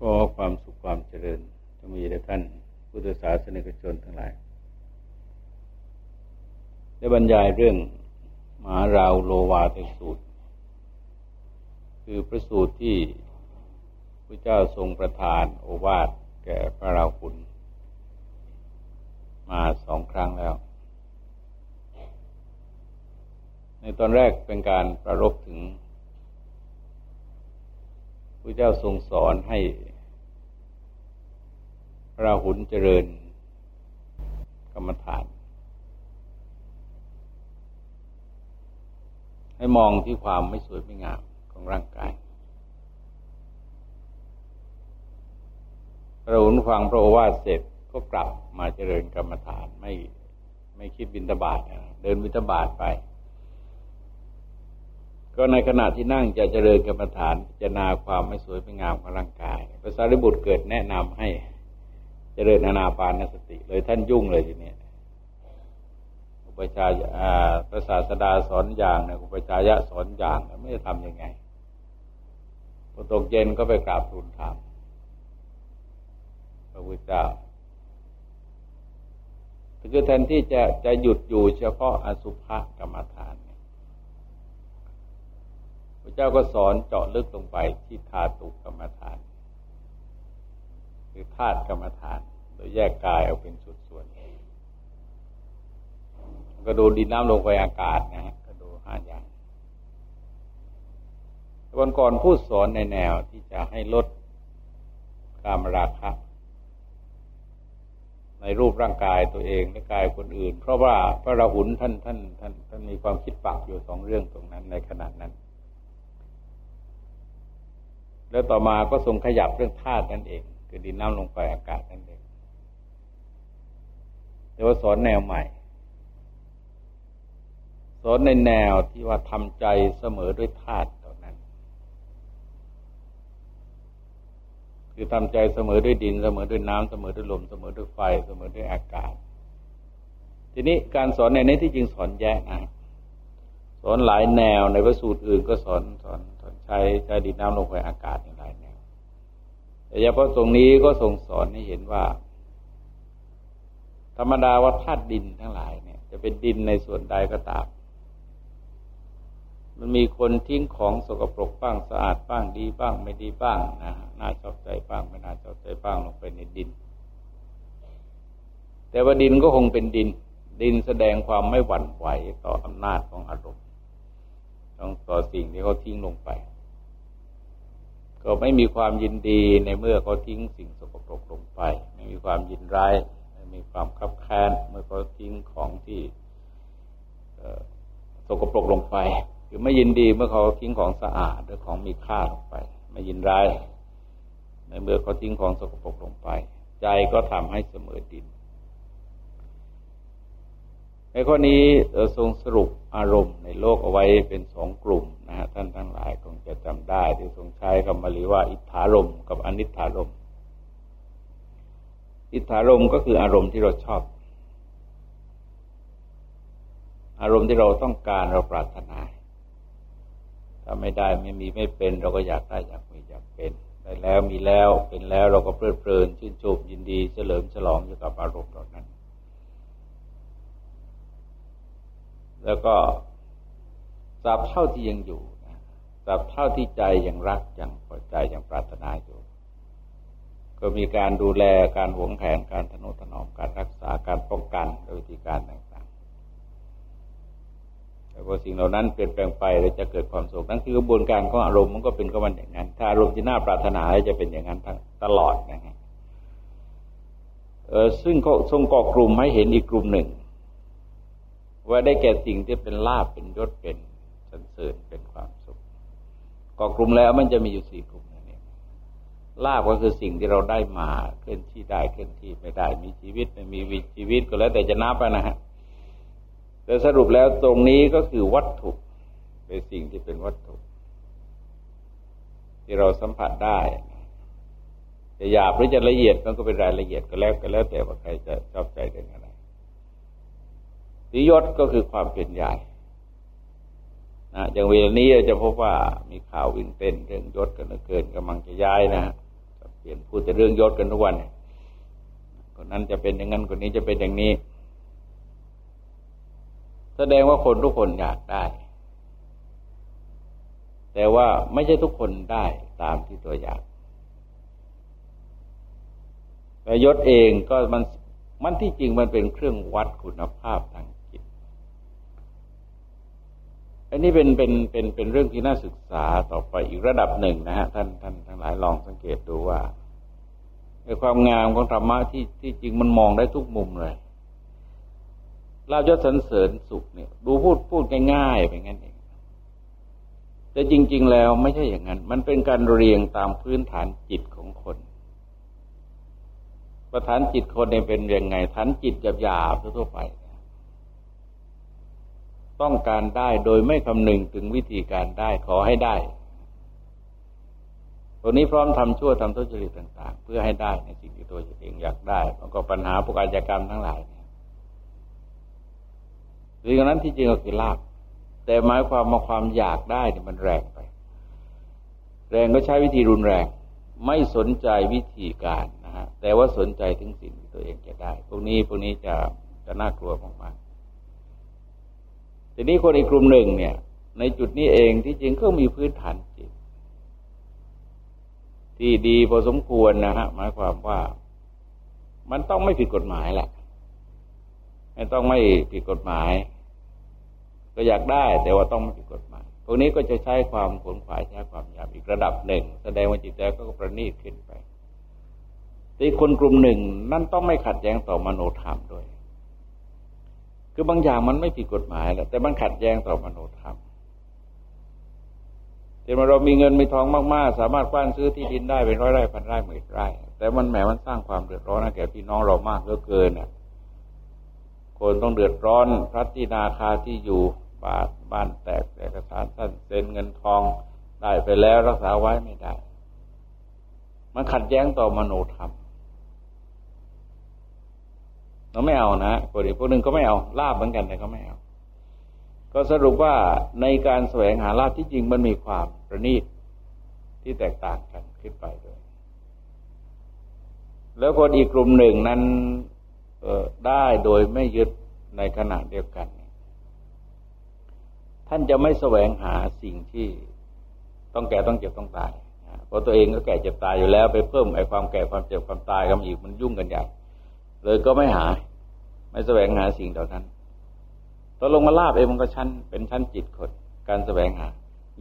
ก็ความสุขความเจริญจะมีแด่ท่านพุทธศาสนิกชนทั้งหลาย ได้บรรยายเรื่องมหาราวโลวาเทสูตร คือพระสูตรที่พระเจ้าทรงประทานโอวาทแก่พระราหุลมาสองครั้งแล้ว ในตอนแรกเป็นการประรบถึง ระเจ้าทรงสอนให้พระราหุลเจริญกรรมฐาน ให้มองที่ความไม่สวยไม่งามของร่างกายพระราหุลฟังพระโอวาทเสร็จก็กลับมาเจริญกรรมฐานไม่ไม่คิดบินตบาทเดินบินตบาทไป ก็ในขณะที่นั่งจะเจริญกรรมฐานพิจารณาความไม่สวยไม่งามของร่างกายพระสารีบุตรเกิดแนะนำให้เจริญอนาปานสติ เลยท่านยุ่งเลยทีนี้อุปชาพระศาสดาสอนอย่างนะอุปชายะสอนอย่างไม่จะทำยังไงพอตกเย็นก็ไปกราบทูลถามพระพุทธเจ้าคือแทนที่จะจะหยุดอยู่เฉพาะอสุภกรรมฐาน ระเจ้าก็สอนเจาะลึกลงไปที่ธาตุกรรมฐาน คือธาตุกรรมฐาน โดยแยกกายเอาเป็นส่วนๆก็ดูดินน้ำลงไปอากาศนะฮะก็ดูห้าอย่างวันก่อนพูดสอนในแนวที่จะให้ลดการมราคะในรูปร่างกายตัวเองและกายคนอื่น เพราะว่าพระราหุลท่านท่านท่านท่านมีความคิดปักอยู่สองเรื่องตรงนั้นในขณะนั้น แล้วต่อมาก็ทรงขยับเรื่องธาตุนั่นเอง คือดินน้ำลงไปอากาศนั่นเองแต่ว่าสอนแนวใหม่ สอนในแนวที่ว่าทำใจเสมอด้วยธาตุตอนนั้น คือทำใจเสมอด้วยดินเสมอด้วยน้ำเสมอด้วยลมเสมอด้วยไฟ เสมอด้วยอากาศ ทีนี้การสอนในนี้ที่จริงสอนแยกนะสอนหลายแนวในพระสูตรอื่นก็สอนสอน ใช้ใช้ดินน้ำลมไฟอากาศในหลายแนวแต่เฉพาะตรงนี้ก็ทรงสอนให้เห็นว่า ธรรมดาว่าธาตุดินทั้งหลายเนี่ย จะเป็นดินในส่วนใดก็ตาม มันมีคนทิ้งของสกปรกบ้างสะอาดบ้างดีบ้าง ไม่ดีบ้างนะน่าชอบใจบ้าง ไม่น่าชอบใจบ้างลงไปในดิน แต่ว่าดินก็คงเป็นดิน ดินแสดงความไม่หวั่นไหวต่ออำนาจของอารมณ์ต้องต่อสิ่งที่เขาทิ้งลงไป ก็ไม่มีความยินดีในเมื่อเขาทิ้งสิ่งสกปรกลงไป ไม่มีความยินร้ายไม่มีความคับแค้นเมื่อเขาทิ้งของที่สกปรกลงไปคือไม่ยินดีเมื่อเขาทิ้งของสะอาดหรือของมีค่าลงไป ไม่ยินร้ายในเมื่อเขาทิ้งของสกปรกลงไป ใจก็ทำให้เสมอดิน ในข้อนี้ทรงสรุปอารมณ์ในโลกเอาไว้เป็นสองกลุ่มนะฮะท่านทั้งหลายคงจะจำได้ที่ทรงใช้คำบาลีว่า อิทธารมกับอนิธารมอิทธารมก็คืออารมณ์ที่เราชอบ อารมณ์ที่เราต้องการเราปรารถนาถ้าไม่ได้ไม่มีไม่เป็น เราก็อยากได้อยากมีอยากเป็นได้แล้วมีแล้วเป็นแล้วเราก็เพลิดเพลินชื่นชมยินดีเฉลิมฉลองอยู่กับอารมณ์เหล่านั้น แล้วก็ตราบเท่าที่ยังอยู่ตราบเท่าที่ใจยังรักยังพอใจยังปรารถนาอยู่ ก็มีการดูแลการหวงแผนการทนุถนอมการรักษาการป้องกันโดยวิธีการต่างๆแต่พอสิ่งเหล่านั้นเปลี่ยนแปลงไปเราจะเกิดความสุขนั่นคือกระบวนการของอารมณ์มันก็เป็นก็มันอย่างนั้น ถ้าอารมณ์ที่น่าปรารถนาจะเป็นอย่างนั้นตลอดนะฮะซึ่งก็ทรงก่อกลุ่มให้เห็นอีกกลุ่มหนึ่ง ว่าได้แก่สิ่งที่เป็นลาบเป็นยศเป็นสันเสริญเป็นความสุขก่อกลุ่มแล้วมันจะมีอยู่สี่กลุ่มนี่ลาบก็คือสิ่งที่เราได้มาเคลื่อนที่ได้เคลื่อนที่ไม่ได้มีชีวิตไม่มีวิชีวิตก็แล้วแต่จะนับนะฮะแต่สรุปแล้วตรงนี้ก็คือวัตถุเป็นสิ่งที่เป็นวัตถุ ที่เราสัมผัสได้จะหยาบหรือจะละเอียดมันก็เป็นรายละเอียดก็แล้วก็แล้วแต่ว่าใครจะชอบใจเรื่องอะไร สียศก็คือความเป็นใหญ่นะอย่างเวลานี้เราจะพบว่ามีข่าววิ่งเต้นเรื่องยศกันเกินกำลังจะย้ายนะเปลี่ยนพูดแต่เรื่องยศกันทุกวันคนนั้นจะเป็นอย่างนั้นคนนี้จะเป็นอย่างนี้ แสดงว่าคนทุกคนอยากได้ แต่ว่าไม่ใช่ทุกคนได้ตามที่ตัวอยากแต่ยศเองก็มันมันที่จริงมันเป็นเครื่องวัดคุณภาพทางจิต อันนี้เป็นเป็นเป็นเป็นเรื่องที่น่าศึกษาต่อไปอีกระดับหนึ่งนะฮะท่านท่านทั้งหลายลองสังเกตดูว่าในความงามของธรรมะที่ที่จริงมันมองได้ทุกมุมเลยลาบยศสรรเสริญสุขเนี่ย ดูพูดพูดง่ายๆไปงั้นเองแต่จริง ๆ แล้วไม่ใช่อย่างนั้น มันเป็นการเรียงตามพื้นฐานจิตของคนประฐานจิตคนเนี่ยเป็นยังไงฐานจิตหยาบๆทั่วไป ต้องการได้โดยไม่คำนึงถึงวิธีการได้ขอให้ได้ตัวนี้พร้อมทำชั่วทำทุจริตต่าง ๆ เพื่อให้ได้ในสิ่งที่ตัวเองอยากได้แล้วก็ปัญหาพวกอาชญากรรมทั้งหลายเนี่ยสิ่งนั้นที่จริงก็คือลาบแต่หมายความมาความอยากได้เนี่ยมันแรงไป แรงก็ใช้วิธีรุนแรง ไม่สนใจวิธีการนะฮะแต่ว่าสนใจถึงสิ่งที่ตัวเองจะได้ พวกนี้พวกนี้จะจะน่ากลัวมากๆ ทีนี้คนอีกกลุ่มหนึ่งเนี่ย ในจุดนี้เองที่จริงก็มีพื้นฐานจิต ที่ดีพอสมควรนะฮะหมายความว่า มันต้องไม่ผิดกฎหมายแหละไม่ต้องไม่ผิดกฎหมาย ก็อยากได้แต่ว่าต้องไม่ผิดกฎหมายพวกนี้ก็จะใช้ความขนขวายใช้ความหยาบอีกระดับหนึ่ง แสดงว่าจิตใจก็ประณีตขึ้นไปแต่คนกลุ่มหนึ่งนั่นต้องไม่ขัดแย้งต่อมโนธรรมด้วย คือบางอย่างมันไม่ผิดกฎหมายแหละแต่มันขัดแย้งต่อมโนธรรมเช่นว่าเรามีเงินมีทองมากๆ สามารถกว้านซื้อที่ดินได้เป็นร้อยไร่พันไร่หมื่นไร่แต่มันแหมมันสร้างความเดือดร้อนแก่พี่น้องเรามากเหลือเกินน่ะคนต้องเดือดร้อนพระที่นาคาที่อยู่บาทบ้านแตกเอกสารสั้นเซ็นเงินทองได้ไปแล้วรักษาไว้ไม่ได้ มันขัดแย้งต่อมโนธรรม เราไม่เอานะคนอีกพวกหนึ่งก็ไม่เอาลาบเหมือนกันแต่ก็ไม่เอา ก็สรุปว่าในการแสวงหาลาภที่จริงมันมีความประณีตที่แตกต่างกันขึ้นไปด้วยแล้วคนอีกกลุ่มหนึ่งนั้นได้โดยไม่ยึดในขณะเดียวกัน ท่านจะไม่แสวงหาสิ่งที่ต้องแก่ต้องเจ็บต้องตายเพราะตัวเองก็แก่เจ็บตายอยู่แล้วไปเพิ่มไอ้ความแก่ความเจ็บความตายกันอีกมันยุ่งกันใหญ่ เลยก็ไม่หา ไม่แสวงหาสิ่งเหล่านั้นตกลงมาลาบเองมันก็ชั้นเป็นชั้นจิตคน การแสวงหา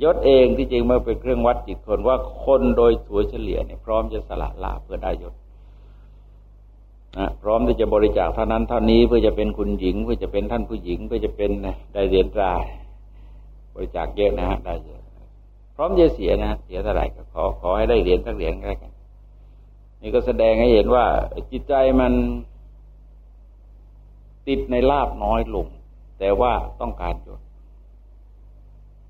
ยศเองที่จริงมันเป็นเครื่องวัดจิตคนว่าคนโดยถัวเฉลี่ยเนี่ยพร้อมจะสละลาบเพื่อได้ยศนะพร้อมที่จะบริจาคเท่านั้นเท่านี้เพื่อจะเป็นคุณหญิง เพื่อจะเป็นท่านผู้หญิง เพื่อจะเป็นได้เหรียญตราบริจาคเยอะนะฮะได้เยอะพร้อมจะเสียนะเสียเท่าไหร่ก็ขอขอให้ได้เหรียญสักเหรียญก็แล้วกันนี่ก็แสดงให้เห็นว่าจิตใจมัน ติดในลาบน้อยลง แต่ว่าต้องการยศ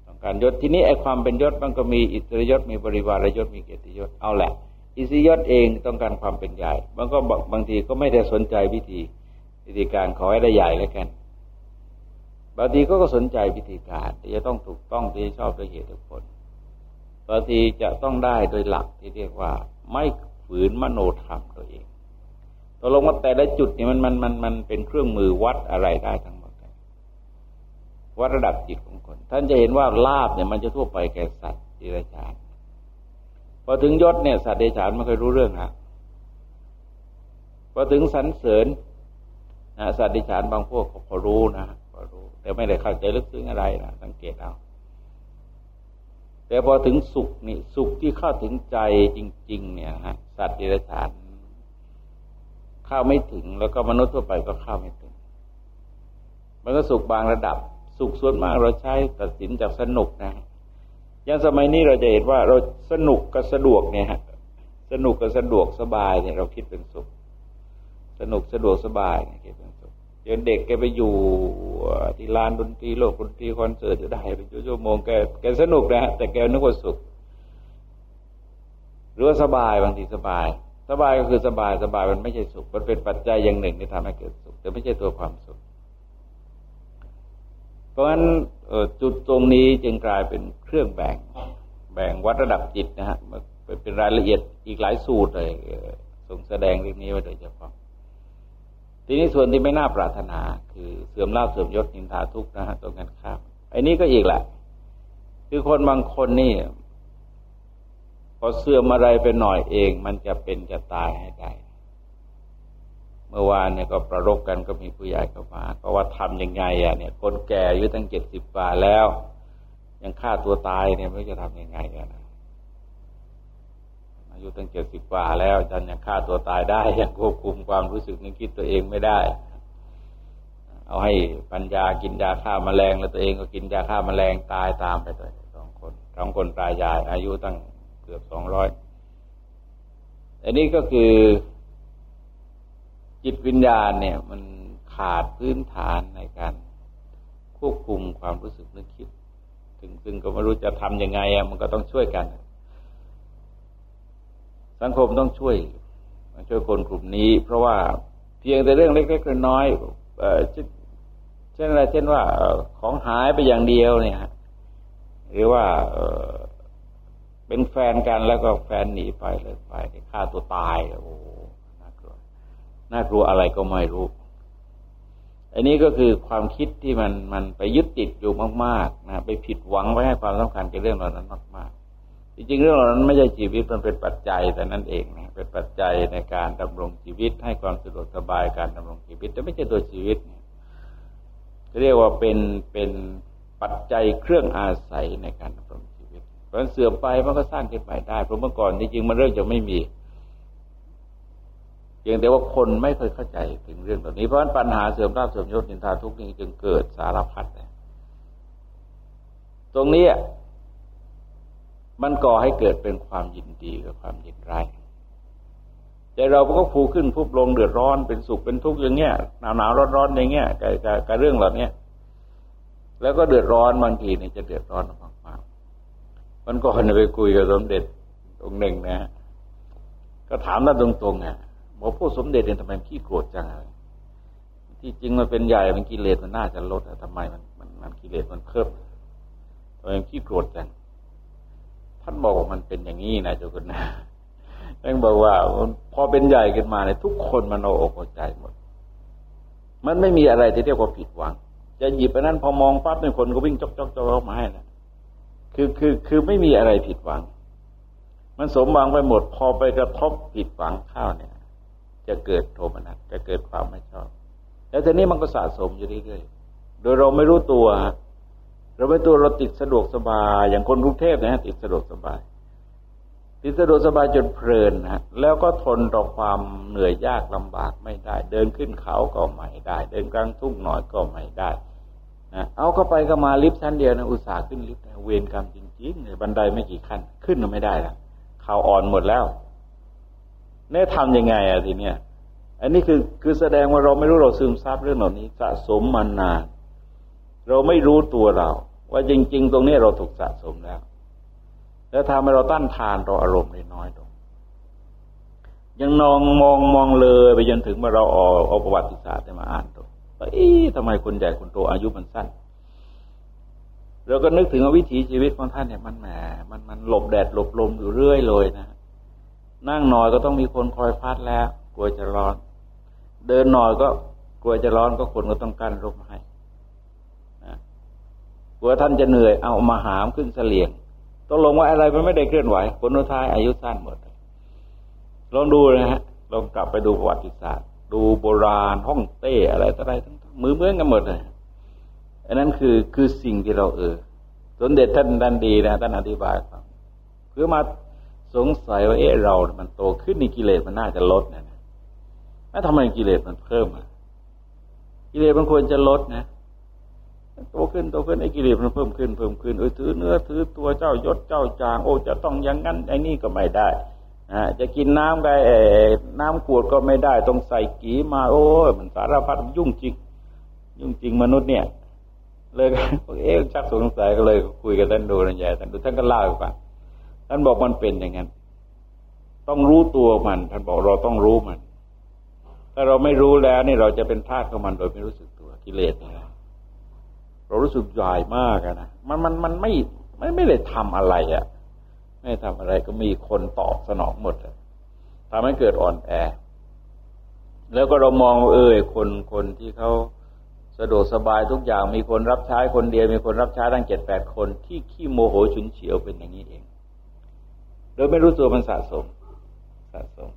ต้องการยศทีนี้ไอ้ความเป็นยศมันก็มีอิสริยศมีบริวารยศมีเกียรติยศเอาแหละ อิสริยศเองต้องการความเป็นใหญ่ มันก็บางทีก็ไม่ได้สนใจวิธีวิธีการขอให้ได้ใหญ่แล้วกันบางทีก็ก็สนใจวิธีการที่จะต้องถูกต้องที่ชอบโดยเหตุผลบางทีจะต้องได้โดยหลักที่เรียกว่า ไม่ฝืนมโนธรรมตัวเอง กลงว่าแต่ละจุดนี่มันมันมันมันเป็นเครื่องมือวัดอะไรได้ทั้งหมดวัดระดับจิตของคน ท่านจะเห็นว่าลาบเนี่ยมันจะทั่วไปแก่สัตว์ดิเรกชานพอถึงยศเนี่ยสัตว์เดชานไม่เคยรู้เรื่องฮะพอถึงสรรเสริญนะสัตว์เดชานบางพวกเขาพอรู้นะพอรู้ แต่ไม่ได้เข้าใจลึกซึ้งอะไรนะสังเกตเอาแต่พอถึงสุขนี่สุขที่เข้าถึงใจจริง ๆ เนี่ยฮะสัตว์ดิเรกชาน เข้าไม่ถึง แล้วก็มนุษย์ทั่วไปก็เข้าไม่ถึง มันก็สุขบางระดับ สุขส่วนมากเราใช้ตัดสินจากสนุกนะอย่างสมัยนี้เราจะเห็นว่าเราสนุกกับสะดวกเนี่ยฮะสนุกกับสะดวกสบายเนี่ยเราคิดเป็นสุข สนุกสะดวกสบายเนี่ยคิดเป็นสุขเดี๋ยวเด็กแกไปอยู่ที่ลานดนตรีโลกดนตรีคอนเสิร์ตจะได้ไปชั่วโมงแกแกสนุกนะฮะแต่แกนึกว่าสุขหรือว่าสบายบางทีสบาย สบายก็คือสบายสบายมันไม่ใช่สุข มันเป็นปัจจัยอย่างหนึ่งที่ทำให้เกิดสุข แต่ไม่ใช่ตัวความสุข เพราะฉะนั้นจุดตรงนี้จึงกลายเป็นเครื่องแบ่ง แบ่งวัดระดับจิตนะฮะเป็นรายละเอียดอีกหลายสูตรเลยทรงแสดงเรื่องนี้ไว้โดยเฉพาะทีนี้ส่วนที่ไม่น่าปรารถนา คือเสื่อมลาภเสื่อมยศนินทาทุกข์นะฮะตรงกันข้ามไอ้นี้ก็อีกแหละ คือคนบางคนนี่ อเสื่อมอะไรไปหน่อยเอง มันจะเป็นจะตายให้ได้ เมื่อวานเนี่ยก็ประรบกันก็มีผู้ใหญ่เข้ามา ก็ว่าทำยังไงอะเนี่ย คนแก่อายุตั้งเจ็ดสิบกว่าแล้ว ยังฆ่าตัวตายเนี่ยไม่รู้จะทำยังไงกันนะอายุตั้งเจ็ดสิบกว่าแล้วจันยังฆ่าตัวตายได้ยังควบคุมความรู้สึกนึกคิดตัวเองไม่ได้ เอาให้ปัญญากินยาฆ่ามาแมลงแล้วตัวเองก็กินยาฆ่ามาแมลงตายตามไปเลยสองคนสองคนตายาย อายุตั้ง เกือบสองร้อยอันนี้ก็คือ จิตวิญญาณเนี่ย มันขาดพื้นฐานในการควบคุมความรู้สึกนึกคิด ถึงซึ่งก็ไม่รู้จะทำยังไงอะมันก็ต้องช่วยกัน สังคมต้องช่วยช่วยคนกลุ่มนี้ เพราะว่าเพียงแต่เรื่องเล็กๆน้อยๆเช่นอะไรเช่นว่าของหายไปอย่างเดียวเนี่ยหรือว่า เป็นแฟนกันแล้วก็แฟนหนีไปเลยไปฆ่าตัวตายโอ้น่ากลัวน่ากลัวอะไรก็ไม่รู้อันนี้ก็คือความคิดที่มันมันไปยึดติดอยู่มากๆนะไปผิดหวังไว้ให้ความสำคัญกับเรื่องเหล่านั้นมากๆจริงๆเรื่องเหล่านั้นไม่ใช่ชีวิตมันเป็นปัจจัยแต่นั่นเองนะเป็นปัจจัยในการดำรงชีวิต ให้ความสะดวกสบายการดำรงชีวิต แต่ไม่ใช่ตัวชีวิตเนี่ยเรียกว่าเป็นเป็นปัจจัยเครื่องอาศัยในการดำรง ชีวิตเสื่อมไปมันก็สร้างขึ้นใหม่ได้เพราะเมื่อก่อนจริงๆมันเริ่มจะไม่มีเพียงแต่ว่าคนไม่เคยเข้าใจถึงเรื่องเหล่านี้เพราะฉะนั้นปัญหาเสื่อมราบเสื่อมยศนินทาทุกนี้จึงเกิดสารพัดเลยตรงนี้มันก่อให้เกิดเป็นความยินดีกับความยินร้ายใจเราก็ฟูขึ้นพุบลงเดือดร้อนเป็นสุขเป็นทุกข์อย่างเงี้ยหนาวหนาวร้อนร้อนอย่างเงี้ยกับกับเรื่องเหล่านี้แล้วก็เดือดร้อนบางทีเนี่ยจะเดือดร้อนมากๆ มันก็คนไปคุยกับสมเด็จองค์หนึ่งนะก็ถามท่นตรงๆอะบอกพวกสมเด็จเนี่ยทำไมขี้โกรธจังเลยที่จริงมันเป็นใหญ่มันกิเลสมันน่าจะลดทำไมมันมันมันกิเลสมันเพิ่มทำไมขี้โกรธจังท่านบอกว่ามันเป็นอย่างนี้นะเจ้าคุณนะท่านบอกว่าพอเป็นใหญ่ขึ้นมาเนี่ยทุกคนมันโอกใจหมด มันไม่มีอะไรที่เรียกว่าผิดหวัง จะหยิบไปนั้นพอมองปั๊บเนี่ยคนก็วิ่งจอกจอกจอกมาให้นะ คือคือคือไม่มีอะไรผิดหวัง มันสมหวังไปหมดพอไปกระทบผิดหวังข้าวเนี่ย จะเกิดโทมนัสจะเกิดความไม่ชอบ แล้วทีนี้มันก็สะสมอยู่เรื่อยๆโดยเราไม่รู้ตัว เราไปตัวเราติดสะดวกสบาย อย่างคนกรุงเทพนะติดสะดวกสบาย ติดสะดวกสบายจนเพลินนะแล้วก็ทนต่อความเหนื่อยยากลำบากไม่ได้ เดินขึ้นเขาก็ไม่ได้ เดินกลางทุ่งหน่อยก็ไม่ได้ เอาก็ไปก็มาลิฟต์ชั้นเดียวนะอุตส่าห์ขึ้นลิฟต์เวรกรรมจริงๆเนี่ยบันไดไม่กี่ขั้น ขึ้นก็ไม่ได้ละเข่าอ่อนหมดแล้วเนี่ยทำยังไงอะทีเนี้ยอันนี้คือคือแสดงว่าเราไม่รู้เราซึมซับเรื่องเหล่านี้สะสมมานาน เราไม่รู้ตัวเรา ว่าจริง ๆ ตรงนี้เราถูกสะสมแล้ว แล้วทำให้เราต้านทานต่ออารมณ์น้อยลงยังนองมองมองเลยไปจนถึงเมื่อเราออกเอาประวัติศาสตร์มาอ่าน ว่าเอ๊ะทำไมคนใหญ่คนโตอายุมันสั้น เราก็นึกถึงวิถีชีวิตของท่านเนี่ยมันแหมมันมันหลบแดดหลบลมอยู่เรื่อยเลยนะ นั่งหน่อยก็ต้องมีคนคอยพัดแล้ว กลัวจะร้อน เดินหน่อยก็กลัวจะร้อนก็คนก็ต้องกั้นร่มให้กลัวท่านจะเหนื่อยเอามาหามขึ้นเสลียงต้องลงว่าอะไรมันไม่ได้เคลื่อนไหวผลท้ายอายุสั้นหมดลองดูนะฮะลองกลับไปดูประวัติศาสตร์ูโบราณ ห้องเต้อะไรต่ออะไรทั้งมือเมือนกันหมดเลยอันนั้นคือคือสิ่งที่เราเออสมเด็จท่านดันดีนะท่านอธิบายครับเพื่อมาสงสัยว่าเอ๊ะเรา มันโตขึ้นในกิเลสมันน่าจะลดนะแล้วทำไมกิเลสมันเพิ่มอะกิเลสมันควรจะลดนะโตขึ้นโตขึ้นไอ้กิเลสมันเพิ่มขึ้นเพิ่มขึ้นเออถือเนื้อถือตัวเจ้ายศเจ้าจาง โอ้จะต้องอย่างนั้นไอ้นี่ก็ไม่ได้ จะกินน้ำไงน้ำขวดก็ไม่ได้ ต้องใส่กีมา โอ้ยมันสารพัดยุ่งจริง ยุ่งจริงมนุษย์เนี่ย เลยเอ๊ะชักสงสัยก็เลยคุยกับท่านดูนะยายท่านดูท่านก็เล่าให้ฟังท่านบอกมันเป็นอย่างนั้น ต้องรู้ตัวมัน ท่านบอกเราต้องรู้มัน ถ้าเราไม่รู้แล้วนี่เราจะเป็นทาสของมันโดยไม่รู้สึกตัวกิเลสนะเรารู้สึกใหญ่มากนะมันมันมันไม่ไม่ไม่ได้ทำอะไรอะ่ะ ไม่ทำอะไรก็มีคนตอบสนองหมดทำให้เกิดอ่อนแอ แล้วก็เรามองเออคนคนที่เขาสะดวกสบายทุกอย่างมีคนรับใช้คนเดียวมีคนรับใช้ตั้งเจ็ดแปดคนที่ขี้โมโหฉุนเฉียวเป็นอย่างนี้เองโดยไม่รู้ตัวมันสะสมสะสม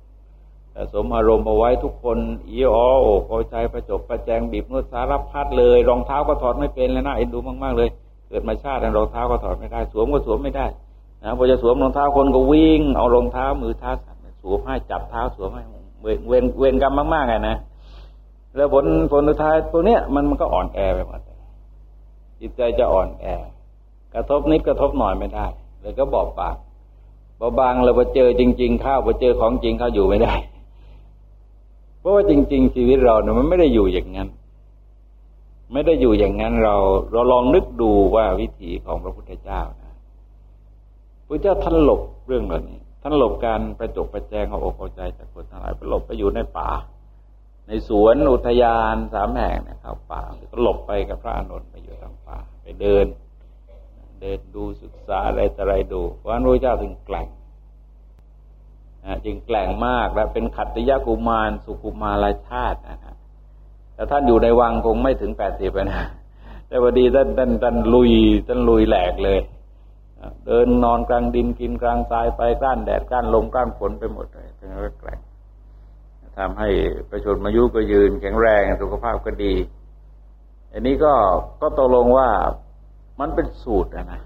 สะสมอารมณ์เอาไว้ทุกคนอีอ๋อโอ้พอใจประจบประแจงบีบนวดสารพัดเลย รองเท้าก็ถอดไม่เป็นเลยนะเอ็นดูมากๆเลย เกิดมาชาติรองเท้าก็ถอดไม่ได้ สวมก็สวมไม่ได้ นะพอจะสวมรองเท้าคนก็วิ่ง เอารองเท้ามือเท้าสวมให้จับเท้าสวมให้เวรเวรกรรมมากๆไงนะแล้วผลผลสุดท้ายตัวเนี้ยมันมันก็อ่อนแอไปหมดจิตใจจะอ่อนแอ กระทบนิดกระทบหน่อยไม่ได้เลยก็บอกปากบาบางเราไปเจอจริง ๆ ข้าวไปเจอของจริงข้าวอยู่ไม่ได้ เพราะว่าจริง ๆ ชีวิตเราเนี่ยมันไม่ได้อยู่อย่างนั้น ไม่ได้อยู่อย่างนั้นเรา เราลองนึกดูว่าวิถีของพระพุทธเจ้า พระเจ้าท่านหลบเรื่องเหล่านี้ ท่านหลบการประจบประแจงเอาอกเอาใจจากคนทั้งหลายไปหลบไปอยู่ในป่า ในสวนอุทยานสามแห่งนะครับป่าก็หลบไปกับพระอานนท์ไปอยู่ทางป่า ไปเดิน เดินดูศึกษาอะไรแต่อะไรดูเพราะพระเจ้าถึงแกล่งจึงแกล่งมากและเป็นขัตติยกุมารสุกุมาลาชาตินะฮะแต่ท่านอยู่ในวังคงไม่ถึงแปดสิบนะแต่พอดีท่านท่านท่านลุยท่านลุยแหลกเลย เดินนอนกลางดินกินกลางทรายไปกล้านแดดกล้านลมกล้านฝนไปหมดเลยถึงจะแกล่งทำให้ประชนมายุก็ยืนแข็งแรงสุขภาพก็ดี อันนี้ก็ก็ตกลงว่ามันเป็นสูตรนะ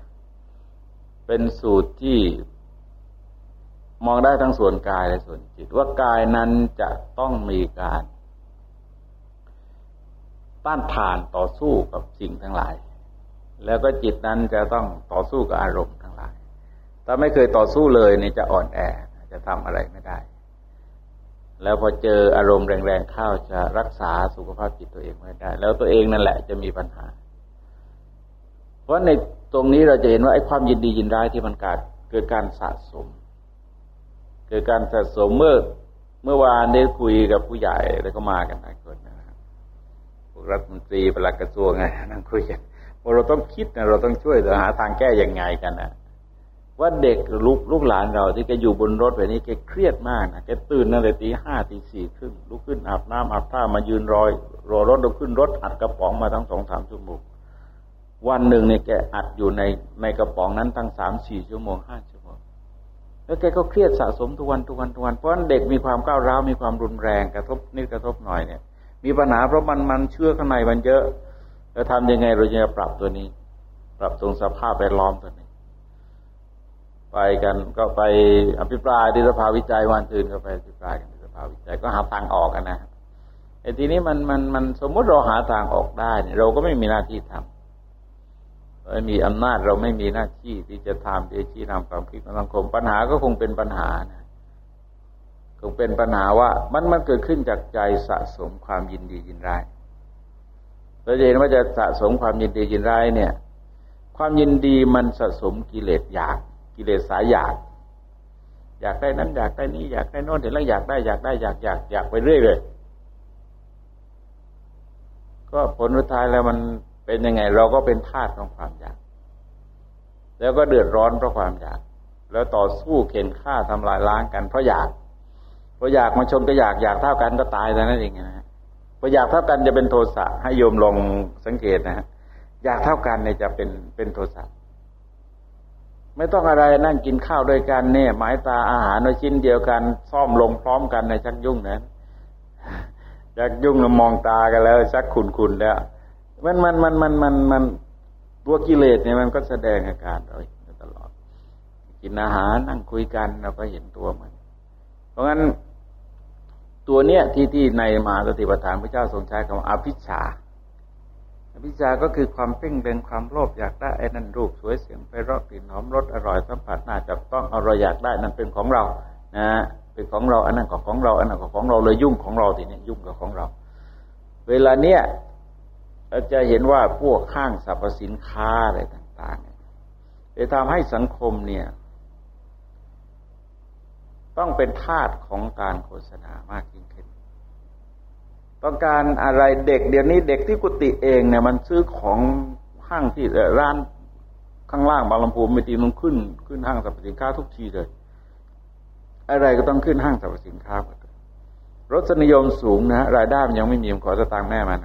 เป็นสูตรที่มองได้ทั้งส่วนกายและส่วนจิต ว่ากายนั้นจะต้องมีการ ต้านทานต่อสู้กับสิ่งทั้งหลาย แล้วก็จิตนั้นจะต้องต่อสู้กับอารมณ์ทั้งหลาย ถ้าไม่เคยต่อสู้เลยนี่จะอ่อนแอจะทำอะไรไม่ได้ แล้วพอเจออารมณ์แรงๆเข้าจะรักษาสุขภาพจิตตัวเองไม่ได้ แล้วตัวเองนั่นแหละจะมีปัญหา เพราะในตรงนี้เราจะเห็นว่าไอ้ความยินดียินร้ายที่มันเกิดเกิดการสะสม เกิดการสะสมเมื่อเมื่อวานได้คุยกับผู้ใหญ่แล้วก็มากันหลายคนนะครับพวกรัฐมนตรีประหลัดกระทรวงไงนั่งคุยกัน ว่าเราต้องคิดนะเราต้องช่วยเราหาทางแก้อย่างไงกันนะว่าเด็กลูกลูกหลานเราที่แกอยู่บนรถแบบนี้แกเครียดมากนะแกตื่นนั่นเลยตีห้าตีสี่ครึ่งลุกขึ้นอาบน้ำอาบท่ามายืนรอยรอรถเราขึ้นรถอัดกระป๋องมาทั้งสองสามชั่วโมงวันหนึ่งเนี่ยแกอัดอยู่ในในกระป๋องนั้นตั้งสามสี่ชั่วโมงห้าชั่วโมงแล้วแกก็เครียดสะสมทุกวันทุกวันทุกวันเพราะเด็กมีความก้าวร้าวมีความรุนแรงกระทบนิดกระทบหน่อยเนี่ย มีปัญหาเพราะมันมันเชื่อข้างในมันเยอะ แล้วทำยังไงเราจะปรับตัวนี้ ปรับตรงสภาพแวดล้อมตัวนี้ ไปกันก็ไปอภิปรายที่สภาวิจัยวันตื่นก็ไปอภิปรายกันที่สภาวิจัยก็หาทางออกกันนะไอ้ทีนี้มันมันมันสมมติเราหาทางออกได้เนี่ยเราก็ไม่มีหน้าที่ทำไม่มีอำนาจเราไม่มีหน้าที่ที่จะทำที่จะชี้นำความคิดของสังคมปัญหาก็คงเป็นปัญหานะคงเป็นปัญหาว่ามันมันเกิดขึ้นจากใจสะสมความยินดียินร้าย เราจะเห็นว่าจะสะสมความยินดียินร้ายเนี่ย ความยินดีมันสะสมกิเลสอยากกิเลสสายอยาก อยากได้นั้น อยากได้นี้อยากได้โน้นเห็นแล้วอยากได้อยากได้อยากอยากอยากไปเรื่อยเลยก็ผลสุดท้ายแล้วมันเป็นยังไง เราก็เป็นทาสของความอยาก แล้วก็เดือดร้อนเพราะความอยาก แล้วต่อสู้เข็นฆ่าทำลายล้างกันเพราะอยาก เพราะอยากมาชนก็อยากอยากเท่ากันก็ตายแต่นั่นเองนะฮะ พออยากเท่ากันจะเป็นโทสะให้โยมลองสังเกตนะฮะอยากเท่ากันเนี่ยจะเป็นเป็นโทสะไม่ต้องอะไรนั่งกินข้าวด้วยกันเนี่ย หมายตาอาหารในชิ้นเดียวกัน ซ่อมลงพร้อมกันในชักยุ่งนะชักยุ่งแล้วมองตากันแล้ว ชักขุนขุนแล้วมันมันมันมันมันมันตัวกิเลสเนี่ยมันก็แสดงอาการเราตลอด กินอาหารนั่งคุยกันเราก็เห็นตัวมัน เพราะงั้น ตัวเนี้ยที่ที่ในมหาสติปัฏฐานพระเจ้าทรงใช้คำว่าอภิชาอภิชาก็คือความเพ่งเล็งความโลภอยากได้ไอ้นั่นรูปสวยเสียงไปรสกลิ่นหอมรสอร่อยสัมผัสน่าจับต้องเอาเราอยากได้นั่นเป็นของเรานะเป็นของเราอันนั้นก็ของเราอันนั้นก็ของเราเลยยุ่งของเราทีนี้ยุ่งกับของเรา เวลาเนี้ยเราจะเห็นว่าพวกห้างสรรพสินค้าอะไรต่างๆจะทำให้สังคมเนี่ย ต้องเป็นทาสของการโฆษณามากยิ่งขึ้น ต้องการอะไรเด็กเดี๋ยวนี้เด็กที่กุฏิเองเนี่ยมันซื้อของห้างที่ร้านข้างล่างบางลำพูไม่ตีมันขึ้นขึ้นห้างสรรพสินค้าทุกทีเลย อะไรก็ต้องขึ้นห้างสรรพสินค้ารสนิยมสูงนะรายได้มันยังไม่มีมขอสตางค์แม่มัน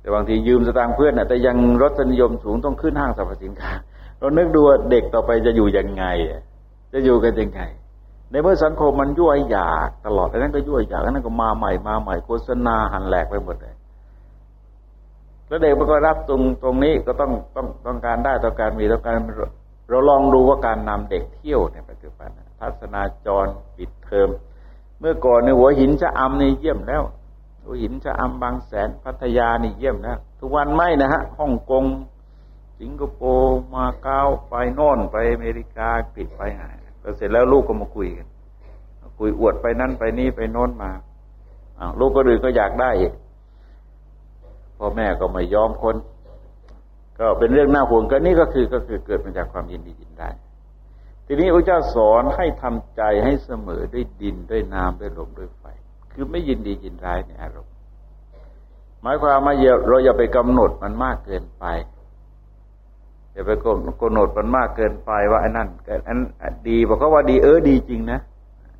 แต่บางทียืมสตางค์เพื่อนนะแต่ยังรสนิยมสูงต้องขึ้นห้างสรรพสินค้า เรานึกดูเด็กต่อไปจะอยู่ยังไง จะอยู่กันยังไง ในเมื่อสังคมมันยั่วอยากตลอดแล้วนั้นก็ยั่วอยากนั้นก็มาใหม่มาใหม่โฆษณาหันแหลกไปหมดเลยแล้วเด็กมันก็รับตรงตรงนี้ก็ต้องต้องต้องการได้ต้องการมีต้องการเราลองดูว่าการนำเด็กเที่ยวในปัจจุบันทัศนาจรปิดเทอม เมื่อก่อนในหัวหินจะอำในเยี่ยมแล้วหัวหินจะอำบางแสนพัทยานี่เยี่ยมแล้วทุกวันไม่นะฮะฮ่องกง สิงคโปร์มาเก๊าไปโน่นไปอเมริกาปิดไปหายก็เสร็จแล้วลูกก็มาคุยกันคุยอวดไปนั่นไปนี่ไปโน่นมาลูกก็ดื้อก็อยากได้พ่อแม่ก็ไม่ยอมคน ก็เป็นเรื่องน่าห่วงกันนี่ก็คือก็คือเกิดมาจากความยินดียินได้ ทีนี้พระเจ้าสอนให้ทำใจให้เสมอด้วยดินด้วยน้ำด้วยลมด้วยไฟ คือไม่ยินดียินร้ายในอารมณ์หมายความว่าเราอย่าไปกำหนดมันมากเกินไป อย่าไปกำหนดมันมากเกินไปว่าไอ้นั่นอันดีบอกเขาว่าดีเออดีจริงนะ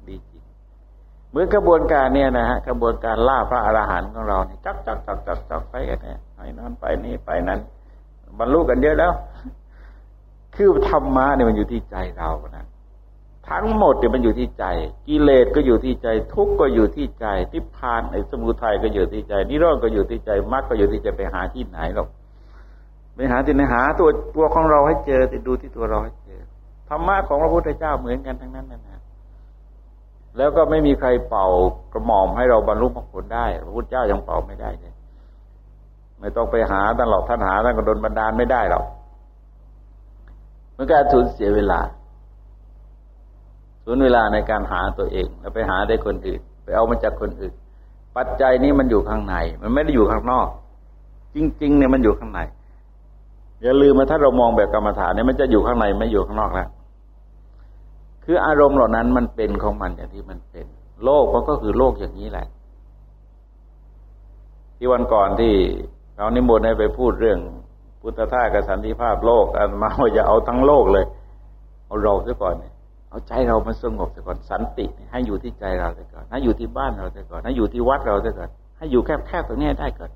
ดีจริง เหมือนกระบวนการเนี่ยนะฮะกระบวนการล่าพระอรหันต์ของเราเนี่ยจักจักจักจักจักไปเนี่ยไปนั้นไปนี่ไปนั้นบรรลุกันเยอะแล้ว คือธรรมะเนี่ยมันอยู่ที่ใจเรานะทั้งหมดเนี่ยมันอยู่ที่ใจ กิเลสก็อยู่ที่ใจ ทุกข์ก็อยู่ที่ใจทิพานไอ้สมุทัยก็อยู่ที่ใจนิโรธก็อยู่ที่ใจมรรคก็อยู่ที่ใจไปหาที่ไหนหรอก ไปหาที่ไหนหาตัวตัวของเราให้เจอติดดูที่ตัวเราให้เจอธรรมะของพระพุทธเจ้าเหมือนกันทั้งนั้นนะแล้วก็ไม่มีใครเป่ากระหม่อมให้เราบรรลุมรรคผลได้ พระพุทธเจ้ายังเป่าไม่ได้เลยไม่ต้องไปหาท่านหรอกท่านหาท่านก็โดนบันดาลไม่ได้หรอกมันก็สูญเสียเวลาสูญเวลาในการหาตัวเอง แล้วไปหาได้คนอื่น ไปเอามาจากคนอื่น ปัจจัยนี้มันอยู่ข้างใน มันไม่ได้อยู่ข้างนอก จริง ๆ เนี่ยมันอยู่ข้างใน อย่าลืมมาถ้าเรามองแบบกรรมฐานเนี่ยมันจะอยู่ข้างในไม่อยู่ข้างนอกแล้วคืออารมณ์เหล่านั้นมันเป็นของมันอย่างที่มันเป็น โลกมันก็คือโลกอย่างนี้แหละ ที่วันก่อนที่เรานิมนต์ให้ไปพูดเรื่อง พุทธทาสกับสันติภาพโลกอันมาว่าจะเอาทั้งโลกเลย เอาเราซะก่อนเนี่ยเอาใจเรามันสงบซะก่อนสันติ ให้อยู่ที่ใจเราซะก่อนให้อยู่ที่บ้านเราซะก่อนให้อยู่ที่วัดเราซะก่อนให้อยู่แคบๆตรงนี้ได้ก่อน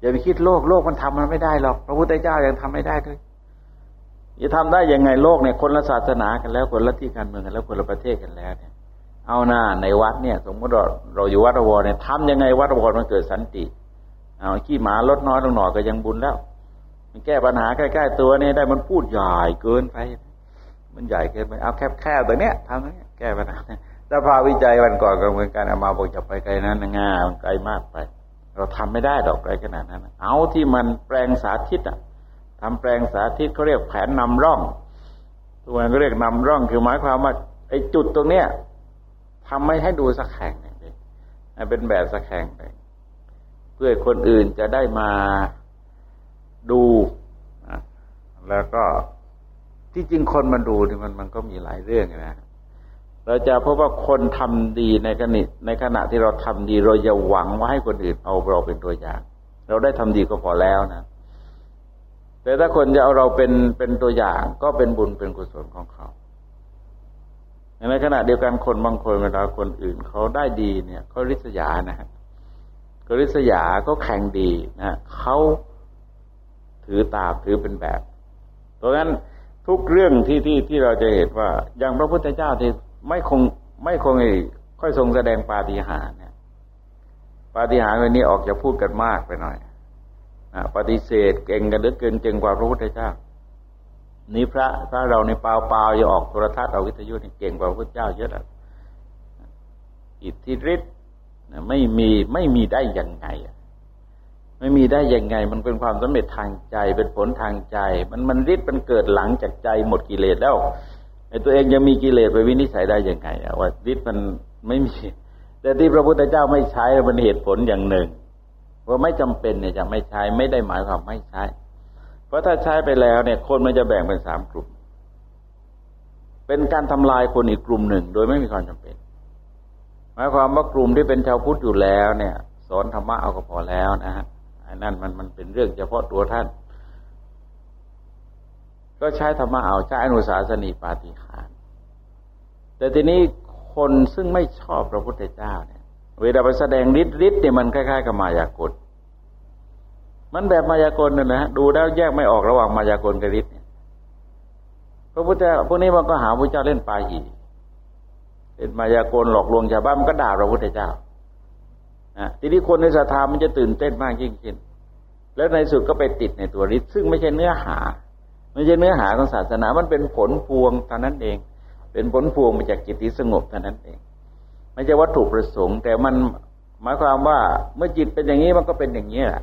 อย่าไปคิดโลกโลกมันทำมันไม่ได้หรอก พระพุทธเจ้ายังทำไม่ได้ด้วยจะทำได้ยังไงโลกเนี่ยคนละศาสนากันแล้วคนละที่การเมืองกันแล้วคนละประเทศกันแล้วเนี่ย เอาหน้าในวัดเนี่ย สมมติเราเราอยู่วัดวรเนี่ยทำยังไงวัดวรมันเกิดสันติ เอาขี้หมาลดน้อยลงหน่อยก็ยังบุญแล้ว มันแก้ปัญหาใกล้ๆตัวนี่ได้มันพูดใหญ่เกินไป มันใหญ่เกินไปเอาแคบๆตัวเนี้ยทำนี้แก้ปัญหาถ้าพาวิจัยวันก่อนก็เหมือนกันเอามาบอกจะไปไกลนั้นง่ายไกลมากไป เราทำไม่ได้ดอกไรขนาดนั้น เอาที่มันแปลงสาธิตอะทำแปลงสาธิตเขาเรียกแผนนำร่องตัวนั้นก็เรียกนำร่องคือหมายความว่าไอ้จุดตรงเนี้ยทำไม่ให้ดูสักแห่งหนึ่งเลยเป็นแบบสักแห่งหนึ่งเพื่อคนอื่นจะได้มาดูแล้วก็ที่จริงคนมาดูนี่มันมันก็มีหลายเรื่องนะ เราจะพบว่าคนทำดีในขณะในขณะที่เราทำดีเราอย่าหวังว่าให้คนอื่นเอาเราเป็นตัวอย่าง เราได้ทำดีก็พอแล้วนะ แต่ถ้าคนจะเอาเราเป็นเป็นตัวอย่างก็เป็นบุญเป็นกุศลของเขาในขณะเดียวกันคนบางคนเวลาคนอื่นเขาได้ดีเนี่ยเขาริษยานะฮะเขาริษยาก็แข่งดีนะเขาถือตามถือเป็นแบบเพราะฉะนั้นทุกเรื่องที่ที่ที่เราจะเห็นว่าอย่างพระพุทธเจ้าที่ ไม่คงไม่คงค่อยทรงแสดงปาฏิหาริย์เนี่ยปาฏิหาริย์วันนี้ออกจะพูดกันมากไปหน่อยปฏิเสธเก่งกันเหลือเกินเก่งกว่าพระพุทธเจ้า นี้พระพระเราในเปล่าเปล่าอย่าออกโทรทัศน์เอาวิทยุนี่เก่งกว่าพระพุทธเจ้าเยอะแล้วอิทธิฤทธิ์ไม่มีไม่มีได้ยังไงไม่มีได้ยังไง มันเป็นความสำเร็จทางใจเป็นผลทางใจ มันมันฤทธิ์มันเกิดหลังจากใจหมดกิเลสแล้ว ไอ้ตัวเองยังมีกิเลสไปวินิจฉัยได้ยังไงว่าฤทธิ์มันไม่มี แต่ที่พระพุทธเจ้าไม่ใช้มันเหตุผลอย่างหนึ่งว่าไม่จำเป็นเนี่ยจะไม่ใช้ไม่ได้หมายความไม่ใช้ เพราะถ้าใช้ไปแล้วเนี่ย คนมันจะแบ่งเป็นสามกลุ่ม เป็นการทำลายคนอีกกลุ่มหนึ่ง โดยไม่มีความจำเป็น หมายความว่ากลุ่มที่เป็นชาวพุทธอยู่แล้วเนี่ย สอนธรรมะเอาก็พอแล้วนะฮะอันนั้นมันมันเป็นเรื่องเฉพาะตัวท่าน ก็ใช้ธรรมะเอาใช้อนุสาสนีปาฏิหาริแต่ทีนี้คนซึ่งไม่ชอบพระพุทธเจ้าเนี่ย เวลาไปแสดงฤทธิ์ฤทธิ์เนี่ยมันคล้ายๆกับมายากลมันแบบมายากลนั่นแหละดูแล้วแยกไม่ออกระหว่างมายากลกับฤทธิ์เนี่ยพระพุทธเจ้าพวกนี้มันก็หาพระเจ้าเล่นปาหีเป็นมายากลหลอกลวงชาวบ้านมันก็ด่าพระพุทธเจ้าอะทีนี้คนในศรัทธามันจะตื่นเต้นมากยิ่งขึ้นแล้วในสุดก็ไปติดในตัวฤทธิ์ซึ่งไม่ใช่เนื้อหา ไม่ใช่เนื้อหาของศาสนา มันเป็นผลพวงเท่านั้นเอง เป็นผลพวงมาจากจิตที่สงบเท่านั้นเอง ไม่ใช่วัตถุประสงค์ แต่มันหมายความว่าเมื่อจิตเป็นอย่างนี้มันก็เป็นอย่างนี้แหละ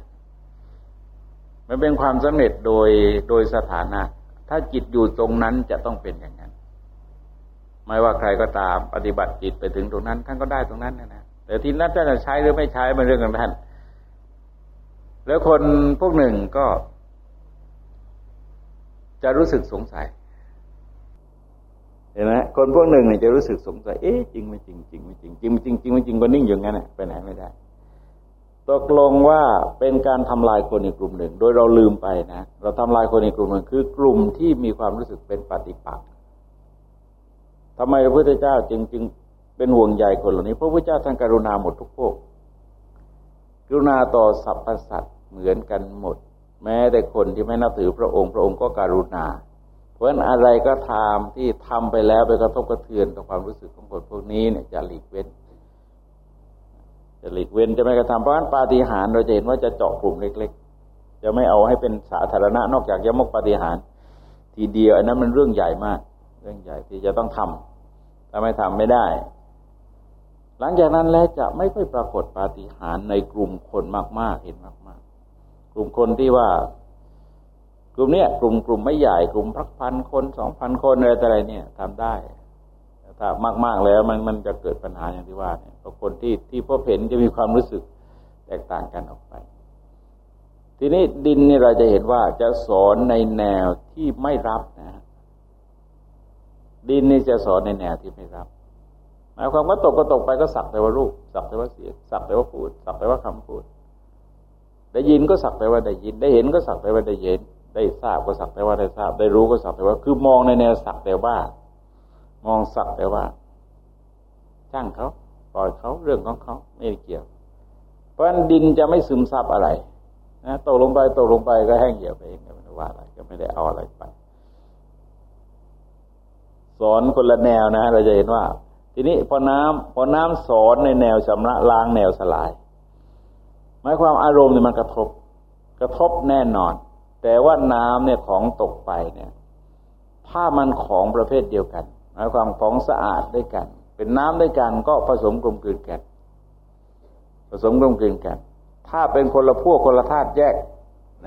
มันเป็นความสำเร็จโดยโดยสถานะ ถ้าจิตอยู่ตรงนั้นจะต้องเป็นอย่างนั้น ไม่ว่าใครก็ตามปฏิบัติจิตไปถึงตรงนั้น ท่านก็ได้ตรงนั้นนะนะแต่ทีนั้นท่านจะใช้หรือไม่ใช้เป็นเรื่องของท่านแล้วคนพวกหนึ่งก็ จะรู้สึกสงสัยเห็นไหมคนพวกหนึ่งเนี่ยจะรู้สึกสงสัย เอ๊ะจริงไม่จริงจริงไม่จริงจริงจริงจริงไม่จริงก็นิ่งอยู่งั้นไปไหนไม่ได้ ตกลงว่าเป็นการทำลายคนอีกกลุ่มหนึ่ง โดยเราลืมไปนะ เราทำลายคนอีกกลุ่มหนึ่ง คือกลุ่มที่มีความรู้สึกเป็นปฏิปักษ์ทำไมพระพุทธเจ้าจึงจึงเป็นห่วงใยคนเหล่านี้พระพุทธเจ้าท่านกรุณาหมดทุกพวก กรุณาต่อสรรพสัตว์เหมือนกันหมด แม้แต่คนที่ไม่นับถือพระองค์ พระองค์ก็การุณา เพราะฉะนั้นอะไรก็ตามที่ทำไปแล้วไปกระทบกระเทือนต่อความรู้สึกของคนพวกนี้เนี่ยจะหลีกเว้น จะหลีกเว้นจะไม่กระทำเพราะฉะนั้นปาฏิหาริย์เราจะเห็นว่าจะเจาะกลุ่มเล็ก ๆ จะไม่เอาให้เป็นสาธารณะนอกจากยมกปาฏิหาริย์ทีเดียวอันนั้นมันเรื่องใหญ่มาก เรื่องใหญ่ที่จะต้องทำถ้าไม่ทำไม่ได้ หลังจากนั้นแล้วจะไม่ค่อยปรากฏปาฏิหาริย์ในกลุ่มคนมาก ๆ เห็นมากๆก ลุ่มคนที่ว่า กลุ่มเนี้ยกลุ่มกลุ่มไม่ใหญ่กลุ่มพักพันคนสองพันคนอะไรอะไรเนี่ยทำได้ถ้ามากๆแล้วมันมันจะเกิดปัญหาอย่างที่ว่าเนี่ยคนที่ที่พบเห็นจะมีความรู้สึกแตกต่างกันออกไป ทีนี้ดินนี่เราจะเห็นว่าจะสอนในแนวที่ไม่รับนะดินนี่จะสอนในแนวที่ไม่รับหมายความว่าตกก็ตกไปก็สักแต่ว่ารูป สักแต่ว่าเสียงสักแต่ว่าพูด สักแต่ว่าคำพูด ได้ยินก็สักแต่ว่าได้ยิน ได้เห็นก็สักแต่ว่าได้เห็น ได้ทราบก็สักแต่ว่าได้ทราบ ได้รู้ก็สักแต่ว่า คือมองในแนวสักแต่ว่า มองสักแต่ว่าช่างเขาปล่อยเขาเรื่องของเขาไม่เกี่ยว เพราะนั้นดินจะไม่ซึมซับอะไรนะตกลงไปตกลงไปก็แห้งเหี่ยวไปเองไม่ได้ว่าอะไรก็ไม่ได้เอาอะไรไป สอนคนละแนวนะ เราจะเห็นว่า ทีนี้พอน้ำพอน้ำสอนในแนวชำระล้างแนวสลาย มายความอารมณ์เนี่ยมันกระทบ กระทบแน่นอน แต่ว่าน้ำเนี่ยของตกไปเนี่ยถ้ามันของประเภทเดียวกันหมายความของสะอาดด้วยกัน เป็นน้ำด้วยกันก็ผสมกลมกลืนกันผสมกลมกลืนกัน ถ้าเป็นคนละพวกคนละธาตุแยก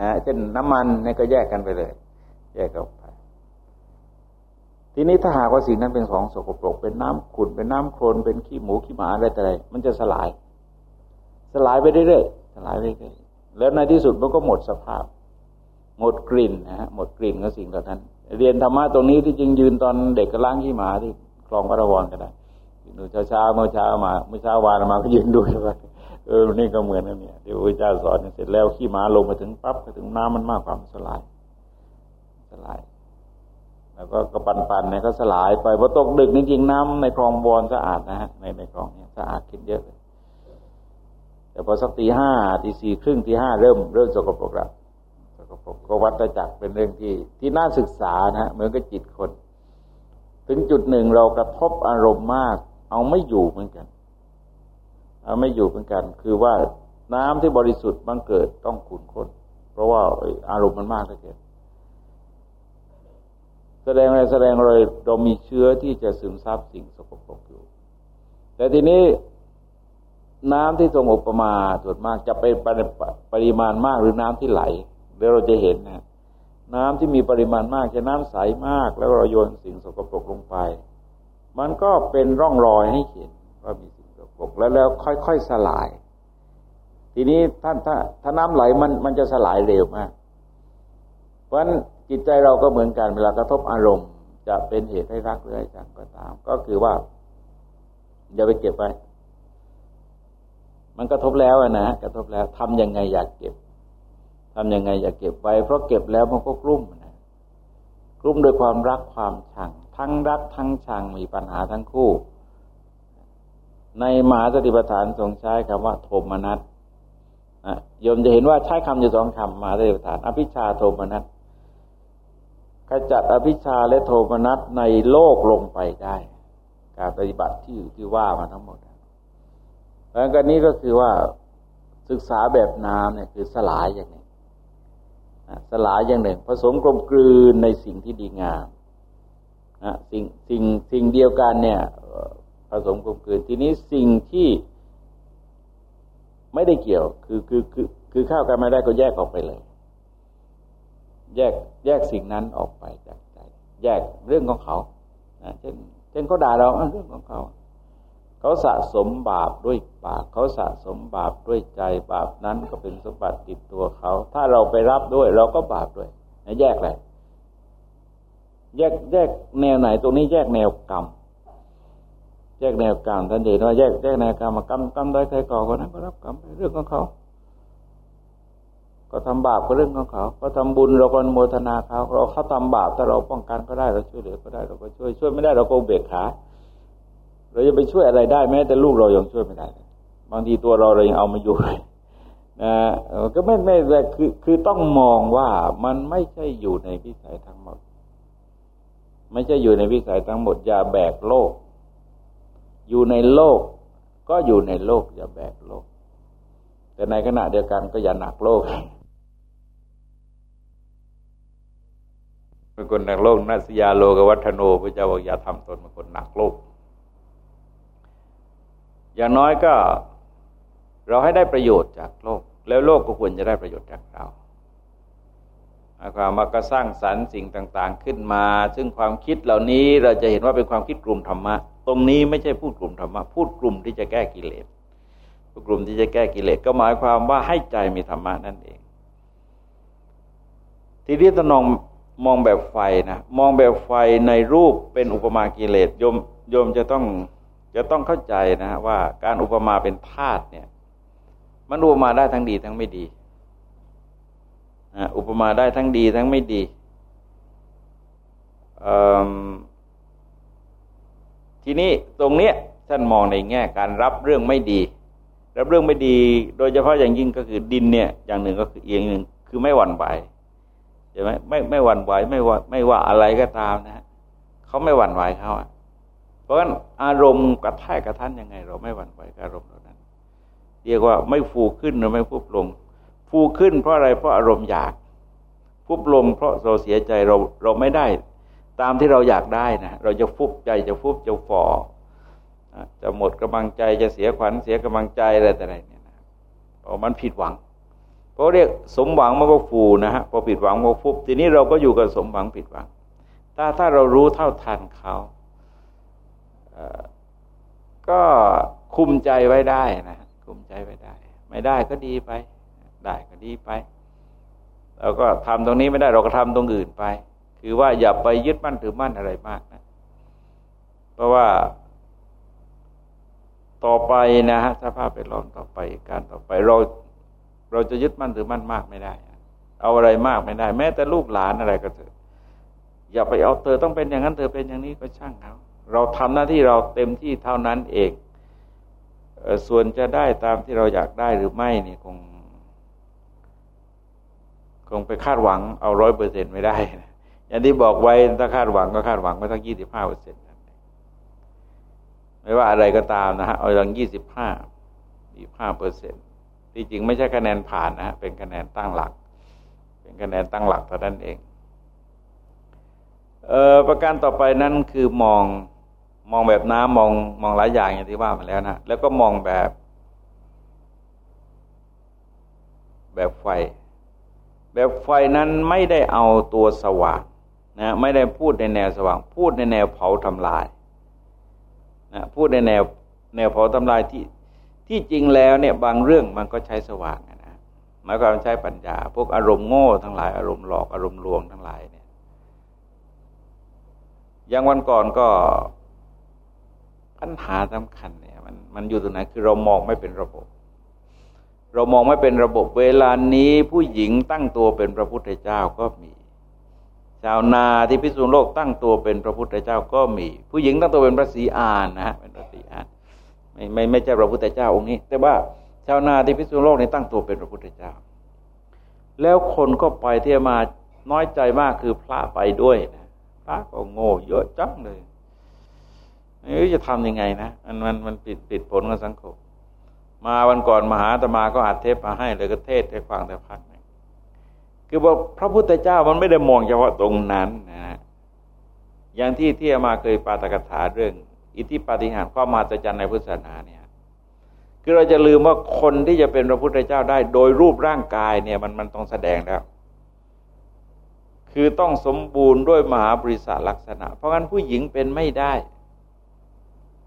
นะเช่นน้ำมันเนี่ยก็แยกกันไปเลย แยกกันไป ทีนี้ถ้าหากว่าสิ่งนั้นเป็นของสกปรก เป็นน้ำขุ่นเป็นน้ำโคลนเป็นขี้หมูขี้หมาอะไรแต่อะไรมันจะสลาย สลายไปเรื่อยๆ ลายไปเรื่อยแล้วในที่สุดมันก็หมดสภาพ หมดกลิ่นนะฮะหมดกลิ่นของสิ่งเหล่านั้น เรียนธรรมะตรงนี้ที่จริงยืนตอนเด็กกระล้างขี้หมาที่คลองพระวรก็ได้ดูเช้าเช้าเมื่อเช้ามาเมื่อเช้าวานมาก็ยืนดูเลยเออนี่ก็เหมือนกันเนี่ยที่พระเจ้าสอนเสร็จแล้วขี้หมาลงมาถึงปั๊บถึงน้ำมันมากความสลายสลาย แล้วก็กระปันปันเนี่ยก็สลายไปพอตกดึกจริงๆน้ำในคลองบอลสะอาดนะฮะในในคลองเนี่ยสะอาดขึ้นเยอะเลย แต่พอสักตีห้าตีสี่ครึ่งตีห้าเริ่มเริ่มสกปรกแล้วสกปรกก็วัตจักเป็นเรื่องที่ที่น่าศึกษานะเหมือนกับจิตคน ถึงจุดหนึ่งเรากระทบอารมณ์มาก เอาไม่อยู่เหมือนกัน เอาไม่อยู่เหมือนกัน คือว่าน้ำที่บริสุทธิ์มันเกิดต้องขุ่นข้นเพราะว่าอารมณ์มันมากเหลือเกินแสดงอะไรแสดงเลยเรามีเชื้อที่จะซึมซับสิ่งสกปรกอยู่ แต่ทีนี้ น้ำที่ทรงอุปมาส่วนมากจะเป็นปริมาณมากหรือน้ำที่ไหลเดี๋ยวเราจะเห็นนะน้ำที่มีปริมาณมากจะน้ำใสมาก แล้วเราโยนสิ่งสกปรกลงไป มันก็เป็นร่องรอยให้เห็นว่ามีสิ่งสกปรกแล้วแล้วค่อยๆสลาย ทีนี้ท่านถ้าถ้าน้ำไหลมันมันจะสลายเร็วมาก เพราะฉะนั้นจิตใจเราก็เหมือนกันเวลากระทบอารมณ์ จะเป็นเหตุให้รักหรือให้ชังก็ตาม ก็คือว่าอย่าไปเก็บไว้ มันกระทบแล้วนะกระทบแล้วทำยังไงอยากเก็บทำยังไงอย่าเก็บไว้เพราะเก็บแล้วมันก็กลุ้มนะกลุ่มด้วยความรักความชัง ทั้งรักทั้งชังมีปัญหาทั้งคู่ ในมหาสติปัฏฐานทรงใช้คำว่า โทมนัสโยมจะเห็นว่าใช้คำอยู่สองคำมหาสติปัฏฐาน อภิชาโทมนัสขจัดอภิชาและโทมนัสในโลกลงไปได้ การปฏิบัติที่ที่ว่ามาทั้งหมด แล้วกันนี้ก็คือว่าศึกษาแบบน้ำเนี่ยคือสลายอย่างหนึ่งสลายอย่างหนึ่ง ผสมกลมกลืนในสิ่งที่ดีงามสิ่งสิ่งสิ่งเดียวกันเนี่ย ผสมกลมกลืนทีนี้สิ่งที่ไม่ได้เกี่ยว คือคือคือคือเข้ากันไม่ได้ก็แยกออกไปเลย แยกแยกสิ่งนั้นออกไปจากใจ แยกเรื่องของเขาเช่นเช่นเขาด่าเราเรื่องของเขา เขาสะสมบาปด้วยปาก เขาสะสมบาปด้วยใจบาปนั้นก็เป็นสมบัติติดตัวเขา ถ้าเราไปรับด้วย เราก็บาปด้วยแยกเลยแยกแยกแนวไหน ตรงนี้แยกแนวกรรมแยกแนวกรรมท่านเห็นว่าแยกแยกแนวกรรมกรรมกรรมใดใครก่อคนนั้นก็รับกรรมเรื่องของเขา ก็ทำบาปก็เรื่องของเขา ก็ทำบุญเราก็โมทนาเขาเราเขาทำบาปถ้าเราป้องกันก็ได้เราช่วยเหลือก็ได้เราก็ช่วยช่วยไม่ได้เราก็เบกขา เราจะไปช่วยอะไรได้แม้แต่ลูกเรายังช่วยไม่ได้ บางทีตัวเราเรายังเอามาอยู่เลยนะก็ไม่ไม่แต่คือคือต้องมองว่ามันไม่ใช่อยู่ในวิสัยทั้งหมด ไม่ใช่อยู่ในวิสัยทั้งหมด อย่าแบกโลก อยู่ในโลก ก็อยู่ในโลก อย่าแบกโลก แต่ในขณะเดียวกันก็อย่าหนักโลกเป็นคนหนักโลกนัสยาโลกวัฒโนพระเจ้าบอกอย่าทำตนเป็นคนหนักโลก อย่างน้อยก็เราให้ได้ประโยชน์จากโลก แล้วโลกก็ควรจะได้ประโยชน์จากเราความมาก็สร้างสรรค์สิ่งต่าง ๆ ขึ้นมา ซึ่งความคิดเหล่านี้เราจะเห็นว่าเป็นความคิดกลุ่มธรรมะ ตรงนี้ไม่ใช่พูดกลุ่มธรรมะ พูดกลุ่มที่จะแก้กิเลสกลุ่มที่จะแก้กิเลสก็หมายความว่าให้ใจมีธรรมะนั่นเอง ทีนี้ตนองมองแบบไฟนะ มองแบบไฟในรูปเป็นอุปมากิเลสโยมโยมจะต้อง จะต้องเข้าใจนะว่าการอุปมาเป็นธาตุเนี่ย มันอุปมาได้ทั้งดีทั้งไม่ดีอุปมาได้ทั้งดีทั้งไม่ดีทีนี้ตรงเนี้ยท่านมองในแง่การรับเรื่องไม่ดี รับเรื่องไม่ดี โดยเฉพาะอย่างยิ่งก็คือดินเนี่ย อย่างหนึ่งก็คือเอียงหนึ่งคือไม่หวั่นไหวใช่ไหมไม่ไม่หวั่นไหวไม่ว่าไม่ว่าอะไรก็ตามนะฮะเขาไม่หวั่นไหวเขาอะ ราะฉะนั้นอารมณ์กระแทกกระทันยังไง เราไม่หวั่นไหวกับอารมณ์เหล่านั้น เรียกว่าไม่ฟูขึ้นหรือไม่ฟุบลง ฟูขึ้นเพราะอะไรเพราะอารมณ์อยากฟุบลงเพราะเราเสียใจเราเราไม่ได้ ตามที่เราอยากได้นะเราจะฟุบใจจะฟุบจะฟอจะหมดกำลังใจจะเสียขวัญเสียกำลังใจอะไรแต่ไรเนี่ยนะเพราะมันผิดหวังเพราะเรียกสมหวังมันก็ฟูนะฮะพอผิดหวังมันฟุบทีนี้เราก็อยู่กับสมหวังผิดหวัง ถ้าถ้าเรารู้เท่าทันเขา ก็คุมใจไว้ได้นะคุมใจไว้ได้ ไม่ได้ก็ดีไป ได้ก็ดีไปเราก็ทำตรงนี้ไม่ได้เราก็ทำตรงอื่นไป คือว่าอย่าไปยึดมั่นถือมั่นอะไรมากนะ เพราะว่า ต่อไปนะฮะสภาพเป็นร้องต่อไปการต่อไปเราเราจะยึดมั่นถือมั่นมากไม่ได้ เอาอะไรมากไม่ได้ แม้แต่ลูกหลานอะไรก็เถอะอย่าไปเอาเธอต้องเป็นอย่างนั้นเธอเป็นอย่างนี้ก็ช่างเขา เราทำหน้าที่เราเต็มที่เท่านั้นเองส่วนจะได้ตามที่เราอยากได้หรือไม่นี่คง คงไปคาดหวังเอาร้อยเปอร์เซ็นไม่ได้นะอย่างที่บอกไว้ถ้าคาดหวังก็คาดหวังไว้ทั้งยี่สิบห้าเปอร์เซ็นต์ไม่ว่าอะไรก็ตามนะฮะเอาอย่างยี่สิบห้ายี่ห้าเปอร์เซ็นต์ที่จริงไม่ใช่คะแนนผ่านนะฮะเป็นคะแนนตั้งหลัก เป็นคะแนนตั้งหลักเท่านั้นเองเอ่อประการต่อไปนั้นคือมอง มองแบบน้ำมองมองหลายอย่างอย่างที่ว่ามาแล้วนะแล้วก็มองแบบ แบบไฟ แบบไฟนั้นไม่ได้เอาตัวสว่างนะไม่ได้พูดในแนวสว่าง พูดในแนวเผาทำลายนะพูดในแนวแนวเผาทำลายที่ที่จริงแล้วเนี่ยบางเรื่องมันก็ใช้สว่างนะหมายความใช้ปัญญา พวกอารมณ์โง่ทั้งหลายอารมณ์หลอกอารมณ์ลวงทั้งหลายเนี่ยอย่างวันก่อนก็ ปัญหาสำคัญเนี่ยมันมันอยู่ตรงไหนคือเรามองไม่เป็นระบบ เรามองไม่เป็นระบบเวลานี้ผู้หญิงตั้งตัวเป็นพระพุทธเจ้าก็มี ชาวนาที่พิสูจน์โลกตั้งตัวเป็นพระพุทธเจ้าก็มี ผู้หญิงตั้งตัวเป็นพระศรีอานนะฮะเป็นพระศรีอานไม่ไม่ไม่ใช่พระพุทธเจ้าองค์นี้ แต่ว่าชาวนาที่พิสูจน์โลกในตั้งตัวเป็นพระพุทธเจ้า แล้วคนก็ไปเที่ยวมาน้อยใจมากคือพระไปด้วยนะพระก็โง่เยอะจังเลย เอ้จะทำยังไงนะมันมันมันปิดปิดผลกับสังคม มาวันก่อนมหาตมาก็อัดเทปมาให้เลยก็เทศให้ฟังแต่พักนึงคือบอกพระพุทธเจ้ามันไม่ได้มองเฉพาะตรงนั้นนะฮะอย่างที่ที่มาเคยปาตกถาเรื่อง อิทธิปาฏิหาริย์ความมาตจันในพุทธศาสนาเนี่ยคือเราจะลืมว่าคนที่จะเป็นพระพุทธเจ้าได้ โดยรูปร่างกายเนี่ย มันมันต้องแสดงแล้วคือต้องสมบูรณ์ด้วยมหาบริษัทลักษณะ เพราะงั้นผู้หญิงเป็นไม่ได้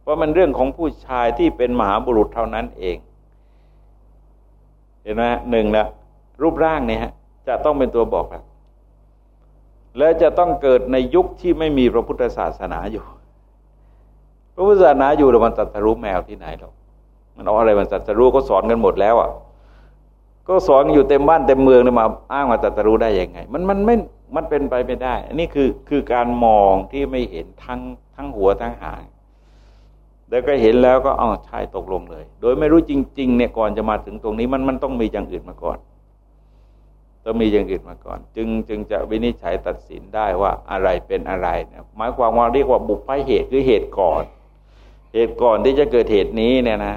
เพรามันเรื่องของผู้ชายที่เป็นมหาบุรุษเท่านั้นเอง เห็นไหมหนึ่งละรูปร่างเนี่ยฮะจะต้องเป็นตัวบอกแล้วและจะต้องเกิดในยุคที่ไม่มีพระพุทธศาสนาอยู่ พระพุทธศาสนาอยู่แต่มันตัดรู้แมวที่ไหนหรอกมันเอาอะไรมันตัดรู้ก็สอนกันหมดแล้วอะก็สอนอยู่เต็มบ้านเต็มเมืองเลยมาอ้างมาตัดรู้ได้ยังไง มันมันไม่มันเป็นไปไม่ได้ อันนี้คือคือการมองที่ไม่เห็นทั้งทั้งหัวทั้งหาง แล้วก็เห็นแล้วก็อ๋อใช่ตกลงเลย โดยไม่รู้จริง ๆ เนี่ยก่อนจะมาถึงตรงนี้มันมันต้องมีอย่างอื่นมาก่อน ต้องมีอย่างอื่นมาก่อน จึงจึงจะวินิจฉัยตัดสินได้ว่าอะไรเป็นอะไรเนี่ยหมายความว่าเรียกว่าบุพเหตุคือเหตุก่อน เหตุก่อนที่จะเกิดเหตุนี้เนี่ยนะ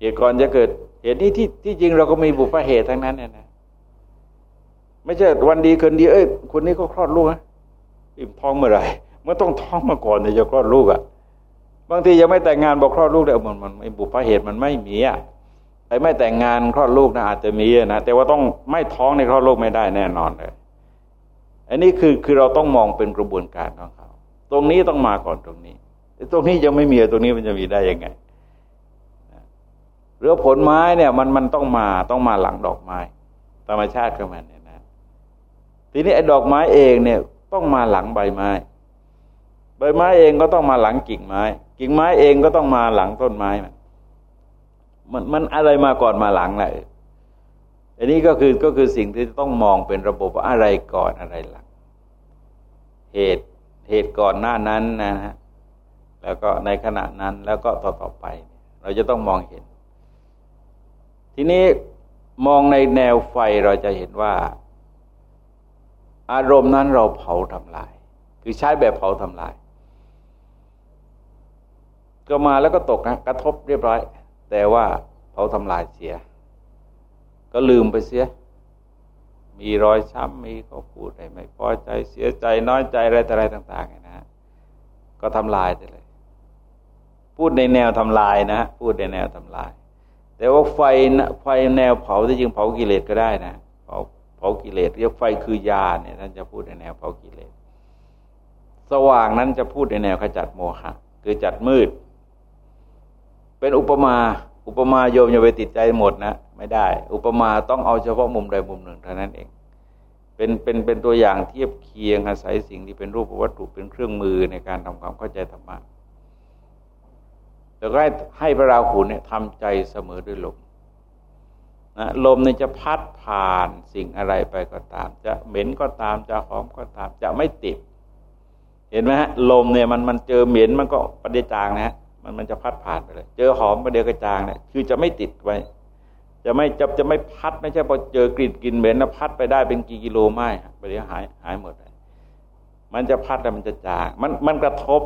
เหตุก่อนจะเกิดเหตุนี้ที่ที่จริงเราก็มีบุพเหตุทั้งนั้นเนี่ยนะไม่ใช่วันดีคืนดีเอ้ยคนนี้ก็คลอดลูกนะอิ่มท้องเมื่อไหร่เมื่อต้องท้องมาก่อนถึงจะคลอดลูกอะ่ะ บางทียังไม่แต่งงานบอกคลอดลูกได้มันมันไม่บุพเหตุมันไม่มีอะไอ้ไม่แต่งงานคลอดลูกนะอาจจะมีนะแต่ว่าต้องไม่ท้องในคลอดลูกไม่ได้แน่นอนเลยอันนี้คือคือเราต้องมองเป็นกระบวนการของเขาตรงนี้ต้องมาก่อนตรงนี้ตรงนี้ยังไม่มีตรงนี้มันจะมีได้ยังไงหรือผลไม้เนี่ย มันมันต้องมาต้องมาหลังดอกไม้ ธรรมชาติของมันเนี่ยนะทีนี้ไอ้ดอกไม้เองเนี่ย ต้องมาหลังใบไม้ ใบไม้เองก็ต้องมาหลังกิ่งไม้ กิ่งไม้เองก็ต้องมาหลังต้นไม้มันมันอะไรมาก่อนมาหลังแหละอันนี้ก็คือก็คือสิ่งที่ต้องมองเป็นระบบอะไรก่อนอะไรหลัง เหตุเหตุก่อนหน้านั้นนะฮะแล้วก็ในขณะนั้นแล้วก็ต่อต่อไป เราจะต้องมองเห็น ทีนี้มองในแนวไฟเราจะเห็นว่า อารมณ์นั้นเราเผาทำลาย คือใช้แบบเผาทำลาย ก็มาแล้วก็ตกนะกระทบเรียบร้อย แต่ว่าเขาทำลายเสีย ก็ลืมไปเสีย มีรอยช้ำมีเขาพูดไรไม่พอใจเสียใจน้อยใจอะไรต่อะไรต่างๆนะฮะก็ทำลายไปเลย พูดในแนวทำลายนะพูดในแนวทำลาย แต่ว่าไฟนะไฟแนวเผาที่จริงเผากิเลสก็ได้นะเผาเผากิเลสเรียกไฟคือยาเนี่ยท่านจะพูดในแนวเผากิเลสสว่างนั้นจะพูดในแนวขจัดโมหะคือจัดมืด เป็นอุปมา อุปมาโยมอย่าไปติดใจหมดนะ ไม่ได้ อุปมาต้องเอาเฉพาะมุมใดมุมหนึ่งเท่านั้นเอง เป็นเป็นเป็นตัวอย่างเทียบเคียงอาศัยสิ่งที่เป็นรูปวัตถุเป็นเครื่องมือในการทำความเข้าใจธรรมะแล้วก็ให้ให้พระราหูเนี่ยทำใจเสมอด้วยลมนะลมเนี่ยจะพัดผ่านสิ่งอะไรไปก็ตาม จะเหม็นก็ตามจะหอมก็ตาม จะไม่ติด เห็นไหมฮะลมเนี่ยมันมันเจอเหม็นมันก็ปฏิจางนะฮะ มันมันจะพัดผ่านไปเลย เจอหอมประเดี๋ยวกระจางเนี่ยคือจะไม่ติดไว้ จะไม่จะจะไม่พัดไม่ใช่พอเจอกลิ่นกลิ่นเหม็นแล้วพัดไปได้เป็นกี่กิโลไม่ประเดี๋ยวหายหายหมดเลยมันจะพัดแล้วมันจะจาง มันมันกระทบ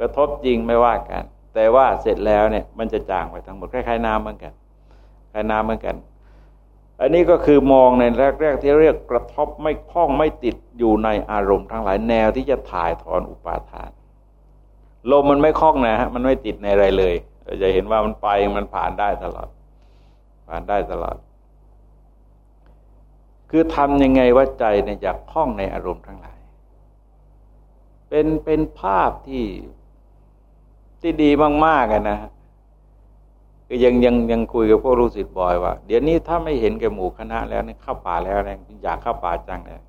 กระทบจริงไม่ว่ากัน แต่ว่าเสร็จแล้วเนี่ย มันจะจางไปทั้งหมดคล้ายๆน้ำเหมือนกันคล้ายน้ำเหมือนกัน อันนี้ก็คือมองในแรก ๆ ที่เรียกกระทบไม่คล้องไม่ติดอยู่ในอารมณ์ทั้งหลายแนวที่จะถ่ายถอนอุปาทาน ลมมันไม่คล้องนะฮะมันไม่ติดในอะไรเลยเราจะเห็นว่ามันไปมันผ่านได้ตลอด ผ่านได้ตลอด คือทำยังไงว่าใจเนี่ยอยากคล้องในอารมณ์ทั้งหลาย เป็นเป็นภาพที่ที่ดีมากๆนะฮะคือยังยังยังคุยกับพวกรู้สิทธิ์บ่อยว่า เดี๋ยวนี้ถ้าไม่เห็นแก่หมู่คณะแล้วเนี่ยเข้าป่าแล้วเนี่ยอยากเข้าป่าจังเลย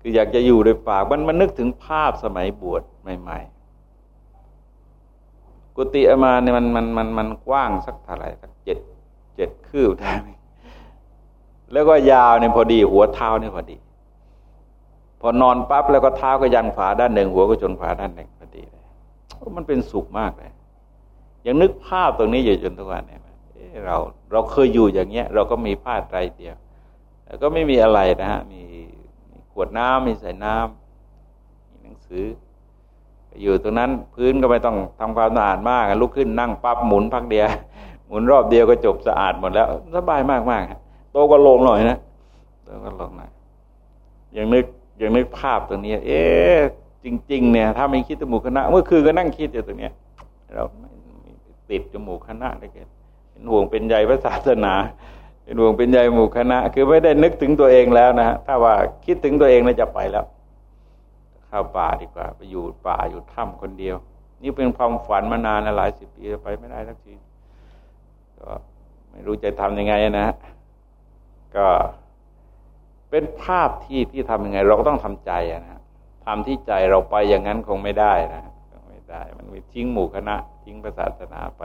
คืออยากจะอยู่ในป่ามันมันนึกถึงภาพสมัยบวชใหม่ ๆ กุฏิอามาเนี่ยมันมันมันมันกว้างสักเท่าไหร่สักเจ็ดเจ็ดคืบได้แล้วก็ยาวเนี่ยพอดี หัวเท้าเนี่ยพอดี พอนอนปั๊บแล้วก็เท้าก็ยันฝาด้านหนึ่ง หัวก็ชนฝาด้านหนึ่งพอดีเลยมันเป็นสุขมากเลยยังนึกภาพตรงนี้อยู่จนทุกวันเนี่ยเราเราเคยอยู่อย่างเงี้ย เราก็มีผ้าไตรเดียวแต่ก็ไม่มีอะไรนะฮะมีขวดน้ำมีใส่น้ำมีหนังสือ อยู่ตรงนั้นพื้นก็ไม่ต้องทำความสะอาดมากลุกขึ้นนั่งปั๊บหมุนพักเดียวหมุนรอบเดียวก็จบสะอาดหมดแล้วสบายมากมากโตก็ลงหน่อยนะโตก็ลงหน่อยยังนึกยังนึกภาพตรงนี้ เอ๊ะจริง ๆ เนี่ย ถ้าไม่คิดจมูกคณะเมื่อคืนก็นั่งคิดอยู่ตรงเนี้ย เราติดจมูกคณะได้เกินเป็นห่วงเป็นใยพระศาสนาเป็นห่วงเป็นใยหมู่คณะ คือไม่ได้นึกถึงตัวเองแล้วนะฮะถ้าว่าคิดถึงตัวเองน่าจะไปแล้ว เข้าป่าดีกว่า ไปอยู่ป่าอยู่ถ้ำคนเดียว นี่เป็นความฝันมานานหลายสิบปีไปไม่ได้สักทีก็ไม่รู้จะทำยังไงนะ ก็เป็นภาพที่ที่ทำยังไง เราก็ต้องทำใจนะทำที่ใจเราไปอย่างนั้นคงไม่ได้นะไม่ได้ มันมีทิ้งหมู่คณะ ทิ้งศาสนาไป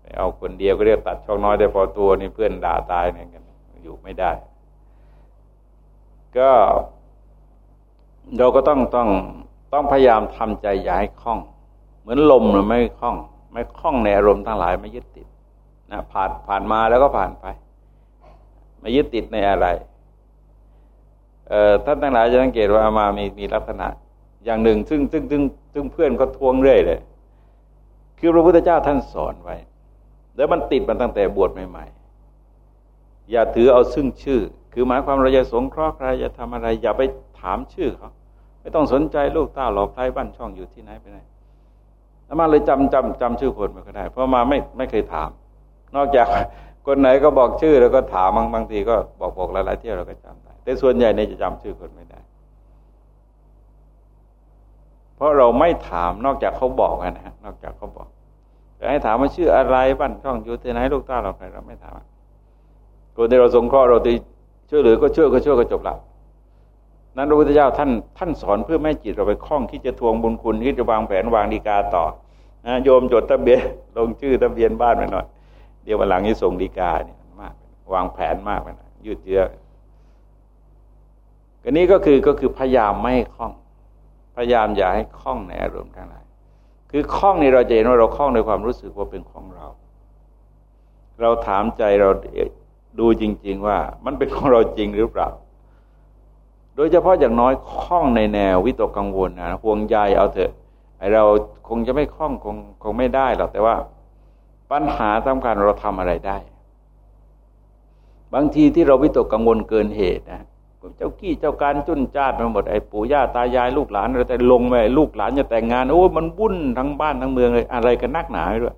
ไปเอาคนเดียวก็เรียกตัดช่องน้อยแต่พอตัวนี่เพื่อนด่าตายเนี่ยกันอยู่ไม่ได้ ก็ เราก็ต้องต้องต้องพยายามทำใจอย่าให้คล่อง เหมือนลมเราไม่คล่อง ไม่คล่องในอารมณ์ทั้งหลายไม่ยึดติดนะผ่านผ่านมาแล้วก็ผ่านไป ไม่ยึดติดในอะไรท่านทั้งหลายจะสังเกตว่ามามีมีลักษณะ อย่างหนึ่ง ซึ่งซึ่งซึ่งซึ่งเพื่อนก็ทวงเรื่อยเลย คือพระพุทธเจ้าท่านสอนไว้ แล้วมันติดมันตั้งแต่บวชใหม่ๆอย่าถือเอาซึ่งชื่อ คือหมายความเราจะสงเคราะห์ใครจะทำอะไร อย่าไป ถามชื่อเขาไม่ต้องสนใจลูกเต้าหลอกใครบ้านช่องอยู่ที่ไหนไปไหนแล้วมาเลยจำจำจำชื่อคนมาก็ได้ เพราะมาไม่ไม่เคยถาม นอกจากคนไหนก็บอกชื่อแล้วก็ถามบางบางทีก็บอกบอกหลายๆเที่ยวเราก็จำได้ แต่ส่วนใหญ่เนี่ยจะจำชื่อคนไม่ได้ เพราะเราไม่ถามนอกจากเขาบอกนะฮะนอกจากเขาบอกแต่ให้ถามว่าชื่ออะไรบ้านช่องอยู่ที่ไหนลูกต้าเราใครเราไม่ถามคนที่เราสงเคราะห์เราตีช่วยเหลือก็ช่วยก็ช่วยก็จบละ นั้นพระพุทธเจ้าท่านท่านสอนเพื่อไม่จิตเราไปคล้องที่จะทวงบุญคุณที่จะวางแผนวางดีกาต่อนะโยมจดทะเบียนลงชื่อทะเบียนบ้านไปหน่อย เดี๋ยววันหลังนี้ส่งดีกาเนี่ยมาก วางแผนมากไปหน่อยยืดเยื้ออันนี้ก็คือก็คือพยายามไม่คล้อง พยายามอย่าให้คล้องในอารมณ์ทั้งหลายคือคล้องในเราจะเห็นว่าเราคล้องในความรู้สึกว่าเป็นของเรา เราถามใจเราดูจริง ๆ ว่ามันเป็นของเราจริงหรือเปล่า โดยเฉพาะอย่างน้อยคล้องในแนววิตกกังวลนะห่วงใยเอาเถอะไอเราคงจะไม่คล้องคงคงไม่ได้หรอกแต่ว่าปัญหาสำคัญเราทำอะไรได้ บางทีที่เราวิตกกังวลเกินเหตุนะเจ้ากี้เจ้าการจุนจ้าไปหมดไอ้ปู่ย่าตายายลูกหลานเราแต่ลงไปลูกหลานจะแต่งงานโอ้มันวุ่นทั้งบ้านทั้งเมืองเลยอะไรกันนักหนาด้วย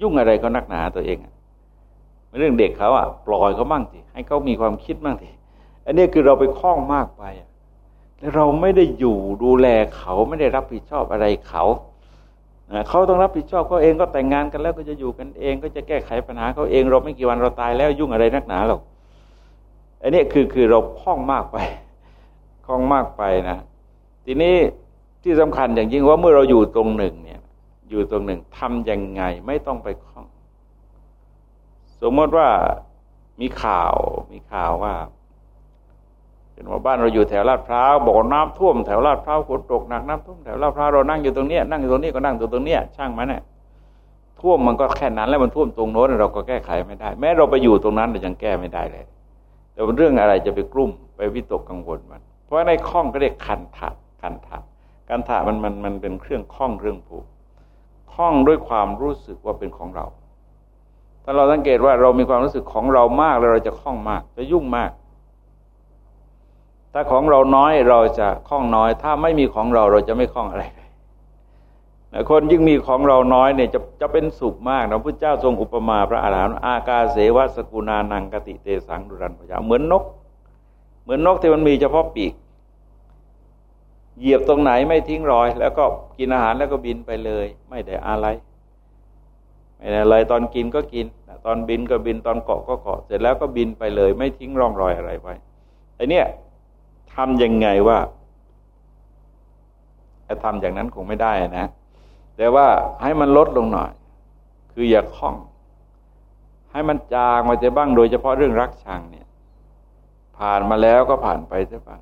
ยุ่งอะไรก็นักหนาตัวเองเรื่องเด็กเขาอะปล่อยเขาบ้างสิให้เขามีความคิดบ้างสิ อันนี้คือเราไปคล้องมากไปแล้วเราไม่ได้อยู่ดูแลเขาไม่ได้รับผิดชอบอะไรเขาเขาต้องรับผิดชอบเขาเองก็แต่งงานกันแล้วก็จะอยู่กันเองก็จะแก้ไขปัญหาเขาเองเราไม่กี่วันเราตายแล้วยุ่งอะไรนักหนาหรอกอันนี้คือคือเราคล้องมากไปคล้องมากไปนะทีนี้ที่สำคัญอย่างยิ่งว่าเมื่อเราอยู่ตรงหนึ่งเนี่ย อยู่ตรงหนึ่งทำยังไงไม่ต้องไปคล้อง สมมติว่ามีข่าวมีข่าวว่า เป็นว่าบ้านเราอยู่แถวลาดพร้าวบอกน้ำท่วมแถวลาดพร้าวฝนตกหนักน้ำท่วมแถวลาดพร้าวเรานั่งอยู่ตรงเนี้ยนั่งอยู่ตรงนี้ก็นั่งอยู่ตรงเนี้ยช่างมันเนี่ยท่วมมันก็แค่นั้น แล้วมันท่วมตรงโน้นเราก็แก้ไขไม่ได้ แม้เราไปอยู่ตรงนั้นเรายังแก้ไม่ได้เลย แต่เรื่องอะไรจะไปกลุ่มไปวิตกกังวลมัน เพราะในคล้องก็เรียกคันถะคันถะคันถะมันมันมันเป็นเครื่องคล้องเรื่องผูกคล้องด้วยความรู้สึกว่าเป็นของเราถ้าเราสังเกตว่าเรามีความรู้สึกของเรามากแล้วเราจะคล้องมาก จะยุ่งมาก ถ้าของเราน้อยเราจะคล้องน้อย ถ้าไม่มีของเราเราจะไม่คล้องอะไรคนยิ่งมีของเราน้อยเนี่ยจะจะเป็นสุขมากนะพระเจ้าทรงอุปมาพระอาหารหันต์อากาเสวะสกุณานังกติเตสังดุรันพยาเหมือนนก เหมือนนกที่มันมีเฉพาะปีก เหยียบตรงไหนไม่ทิ้งรอย แล้วก็กินอาหารแล้วก็บินไปเลย ไม่ได้อะไรไม่ได้อะไรตอนกินก็กิน ตอนบินก็บินตอนเกาะก็เกาะเสร็จแล้วก็บินไปเลย ไม่ทิ้งร่องรอยอะไรไว้ไอเนี้ย ทำยังไงว่าจะทำอย่างนั้นคงไม่ได้นะ แต่ว่าให้มันลดลงหน่อย คืออย่าคล้อง ให้มันจางมาจะบ้างโดยเฉพาะเรื่องรักชังเนี่ย ผ่านมาแล้วก็ผ่านไปซะบ้าง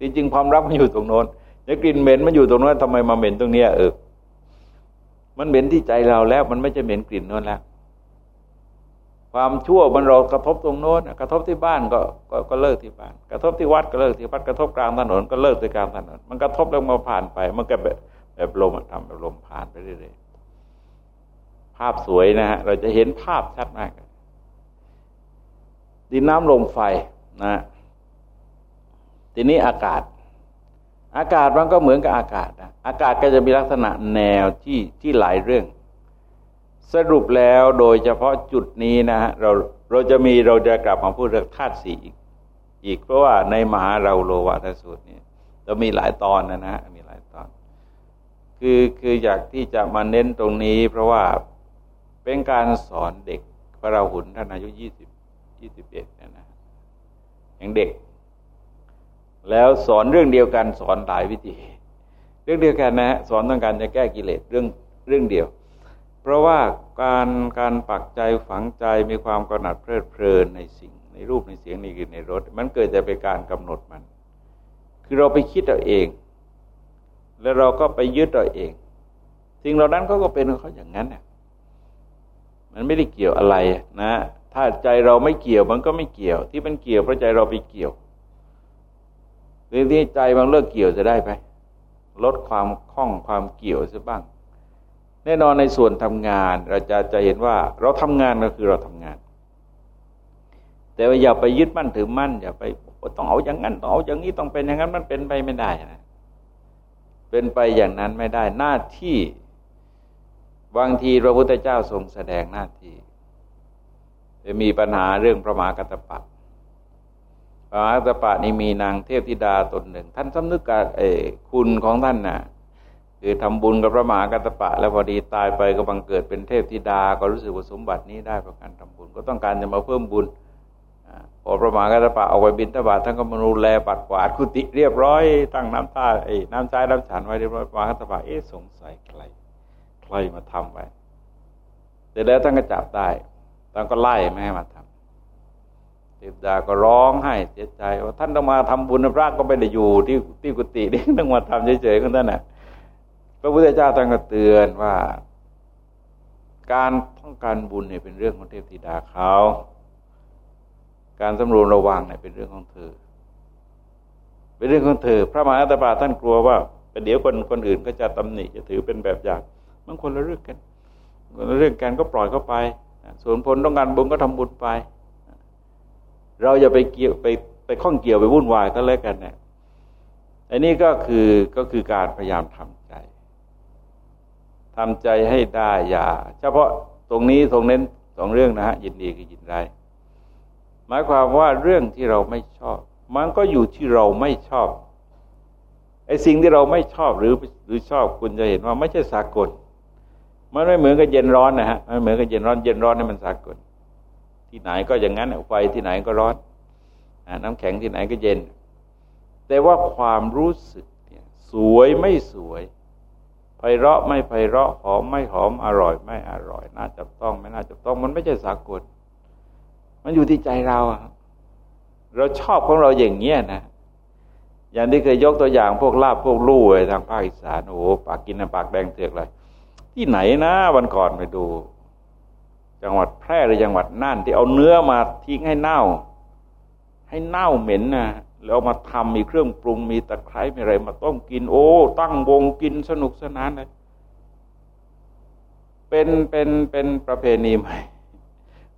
จริงๆความรักมันอยู่ตรงโน้นแล้วกลิ่นเหม็นมันอยู่ตรงโน้นทำไมมาเหม็นตรงเนี้ยเออมันเหม็นที่ใจเราแล้ว มันไม่จะเหม็นกลิ่นโน้นแล้ว ความชั่วมันเรากระทบตรงโน้นกระทบที่บ้านก็กก็เลิกที่บ้าน กระทบที่วัดก็เลิกที่วัดกระทบกลางถนนก็เลิกที่กลางถนนมันกระทบแล้วมาผ่านไป มันก็แบบแบบลมทำแบบลมผ่านไปเรื่อยๆภาพสวยนะฮะเราจะเห็นภาพชัดมากดินน้ำลมไฟนะทีนี้อากาศ อากาศมันก็เหมือนกับอากาศนะอากาศก็จะมีลักษณะแนวที่ที่หลายเรื่อง สรุปแล้วโดยเฉพาะจุดนี้นะฮะเราเราจะมีเราจะกลับมาพูดเรื่องธาตุสี่อีกอีก เพราะว่าในมหาเราโลวาทสูตรนี้จะมีหลายตอนนะนะ มีหลายตอน คือคืออยากที่จะมาเน้นตรงนี้ เพราะว่าเป็นการสอนเด็กพระราหุลท่านอายุยี่สิบยี่สิบเอ็ดนะนะอย่างเด็ก แล้วสอนเรื่องเดียวกันสอนหลายวิธี เรื่องเดียวกันนะฮะสอนต้องการจะแก้กิเลสเรื่องเรื่องเดียว เพราะว่าการการปักใจฝังใจมีความกระหนัดเพลิดเพลินในสิ่ง ในรูปในเสียงในกลิ่นในรสมันเกิดจะเป็นการกำหนดมัน คือเราไปคิดเอาเอง แล้วเราก็ไปยึดเอาเอง สิ่งเหล่านั้นเขาก็เป็นเขาอย่างนั้นเนี่ยมันไม่ได้เกี่ยวอะไรนะ ถ้าใจเราไม่เกี่ยวมันก็ไม่เกี่ยว ที่มันเกี่ยวเพราะใจเราไปเกี่ยวหรือที่ใจมันเลิกเกี่ยวจะได้ไหมลดความคล้องความเกี่ยวซะบ้าง แน่นอนในส่วนทำงาน เราจะจะเห็นว่าเราทำงานก็คือเราทำงาน แต่ว่าอย่าไปยึดมั่นถือมั่น อย่าไปต้องเอาอย่างนั้นต้องเอาอย่างนี้ต้องเป็นอย่างนั้นมันเป็นไปไม่ได้นะเป็นไปอย่างนั้นไม่ได้หน้าที่บางทีพระพุทธเจ้าทรงแสดงหน้าที่จะมีปัญหาเรื่องพระมหากัตปะพระมหากัตปะนี่มีนางเทพธิดาตนหนึ่ง ท่านสำนึกกับคุณของท่านนะ่ะ คือทำบุญกับพระมหากัตปะ แล้วพอดีตายไปก็บังเกิดเป็นเทพธิดา ก็รู้สึกว่าสมบัตินี้ได้เพราะการทำบุญ ก็ต้องการจะมาเพิ่มบุญพอพระมหากัตปะเอาไปบินทบาทท่านก็มาดูแลปัดกวาดกุฏิเรียบร้อย ตั้งน้ำตาไอ้น้ำใจน้ำฉันไว้เรียบร้อยพระมหากัตปะเอ๊ะสงสัยใครใครมาทำไว้เสร็จแล้วท่านก็จับได้ท่านก็ไล่ไม่ให้มาทำเทพดาก็ร้องไห้เสียใจว่าท่านต้องมาทำบุญพระก็ไม่ได้อยู่ที่ที่กุฏินี่ต้องมาทำเฉยๆของท่านน่ะ พระพุทธเจ้าท่านก็เตือนว่า การต้องการบุญเนี่ยเป็นเรื่องของเทพธิดาเขาการสำรวมระวังเนี่ยเป็นเรื่องของเธอ เป็นเรื่องของเธอ พระมหาตบาท่านกลัวว่าเป็นเดี๋ยวคนคนอื่นก็จะตำหนิจะถือเป็นแบบอย่างมันคนละเรื่องกันคนละเรื่องกันก็ปล่อยเข้าไป ส่วนผลต้องการบุญก็ทำบุญไป เราอย่าไปเกี่ยวไปไปข้องเกี่ยวไปวุ่นวายก็แล้วกันเนี่ยอันนี้ก็คือก็คือการพยายามทำ ทำใจให้ได้อย่า เฉพาะตรงนี้ตรงเน้นสองเรื่องนะฮะยินดีกับยินร้ายหมายความว่าเรื่องที่เราไม่ชอบ มันก็อยู่ที่เราไม่ชอบไอ้สิ่งที่เราไม่ชอบหรือหรือชอบคุณจะเห็นว่าไม่ใช่สากล มันไม่เหมือนกับเย็นร้อนนะฮะไม่เหมือนกับเย็นร้อนเย็นร้อนนี่มันสากล ที่ไหนก็อย่างนั้นไฟที่ไหนก็ร้อนน้ำแข็งที่ไหนก็เย็น แต่ว่าความรู้สึกเนี่ยสวยไม่สวย ไพเราะไม่ไพเราะหอมไม่หอมอร่อย ไม่อร่อย น่าจับต้อง ไม่น่าจับต้อง มันไม่ใช่สากล มันอยู่ที่ใจเราเราชอบของเราอย่างเงี้ยนะอย่างที่เคยยกตัวอย่างพวกลาบพวกลู่ไอ้ทางภาคอีสานโอ้โหปากกินนะปากแดงเถือกเลยที่ไหนนะวันก่อนไปดู จังหวัดแพร่หรือจังหวัดน่านที่เอาเนื้อมาทิ้งให้เน่า ให้เน่าเหม็นนะ แล้วมาทำมีเครื่องปรุงมีตะไคร้มีอะไรมาต้มกิน โอ้ ตั้งวงกินสนุกสนานเลยเป็นเป็นเป็นประเพณีใหม่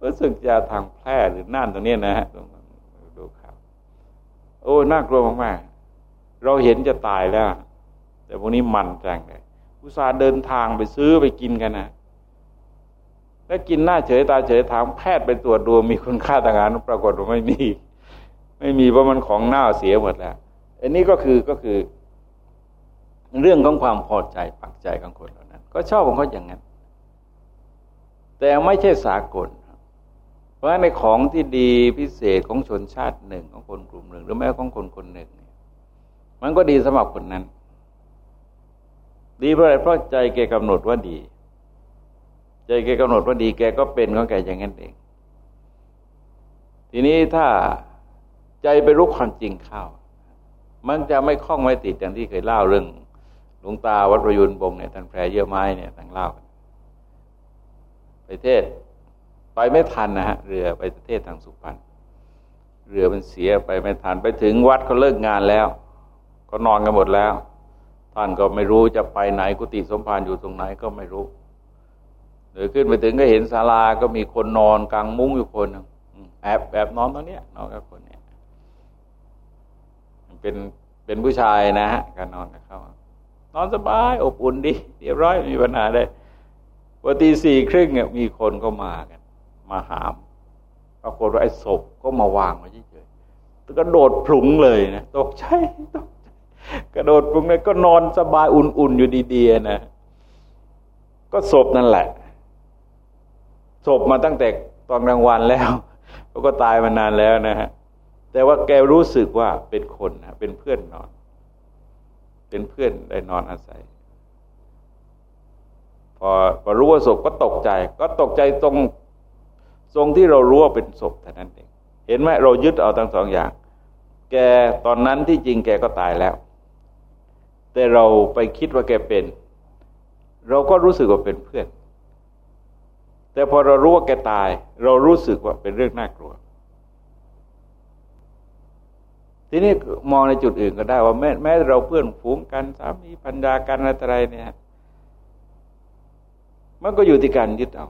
รู้สึกจะทางแพร่หรือน่านตรงนี้นะฮะดูครับโอ้น่ากลัวมากๆเราเห็นจะตายแล้ว แต่พวกนี้มันแจ้งเลยอุตส่าห์เดินทางไปซื้อไปกินกันนะแล้วกินหน้าเฉยตาเฉยถามแพทย์ไปตรวจดูมีคุณค่าต่างกันปรากฏว่าไม่มี ไม่มีเพราะมันของเน่าเสียหมดแล้วอันนี้ก็คือก็คือ เรื่องของความพอใจปักใจของคนเหล่านั้น ก็ชอบของเขาอย่างนั้น แต่ไม่ใช่สากลเพราะในของที่ดีพิเศษของชนชาติหนึ่งของคนกลุ่มหนึ่ง หรือแม้ของคนคนหนึ่ง มันก็ดีสำหรับคนนั้น ดีเพราะอะไรเพราะใจแกกำหนดว่าดี ใจแกกำหนดว่าดีแกก็เป็นของแกอย่างนั้นเอง ทีนี้ถ้า ใจไปรู้ความจริงเข้า มันจะไม่คล้องไม่ติดอย่างที่เคยเล่าเรื่องหลวงตาวัดประยุนบงเนี่ยท่านแพรเยื่อไม้เนี่ยท่านเล่าไปเทศ ไปไม่ทันนะฮะ เรือไปเทศทางสุพรรณเรือมันเสียไปไม่ทันไปถึงวัดเขาเลิกงานแล้ว ก็นอนกันหมดแล้ว ท่านก็ไม่รู้จะไปไหนกุฏิสมภารอยู่ตรงไหนก็ไม่รู้เดินขึ้นไปถึงก็เห็นศาลาก็มีคนนอนกลางมุ้งอยู่คนนึงแอบแอบนอนตรงนี้นอนกับคนนี้ เป็นเป็นผู้ชายนะฮะการนอนกับเขานอนสบายอบอุ่นดีเรียบร้อยมีปัญหาเลยวันตีสี่ครึ่งเนี่ยมีคนก็มากัน มาหามปรากฏว่าไอ้ศพก็มาวางไว้เฉยๆกระโดดพลุงเลยนะตกใจตกใจกระโดดพลุงเลยก็นอนสบายอุ่นๆอยู่ดีๆนะก็ศพนั่นแหละศพมาตั้งแต่ตอนกลางวันแล้วแล้วก็ตายมานานแล้วนะฮะ แต่ว่าแกรู้สึกว่าเป็นคนนะเป็นเพื่อนนอน เป็นเพื่อนได้นอนอาศัย พอพอรู้ว่าศพก็ตกใจ ก็ตกใจตรงทรงที่เรารู้ว่าเป็นศพเท่านั้นเองเห็นไหมเรายึดเอาทั้งสองอย่าง แกตอนนั้นที่จริงแกก็ตายแล้ว แต่เราไปคิดว่าแกเป็น เราก็รู้สึกว่าเป็นเพื่อน แต่พอเรารู้ว่าแกตาย เรารู้สึกว่าเป็นเรื่องน่ากลัว ทีนี้มองในจุดอื่นก็ได้ว่าแม้แม้เราเพื่อนฝูงกันสามีพันยากันอะไรเนี่ยมันก็อยู่ที่การยึดเอา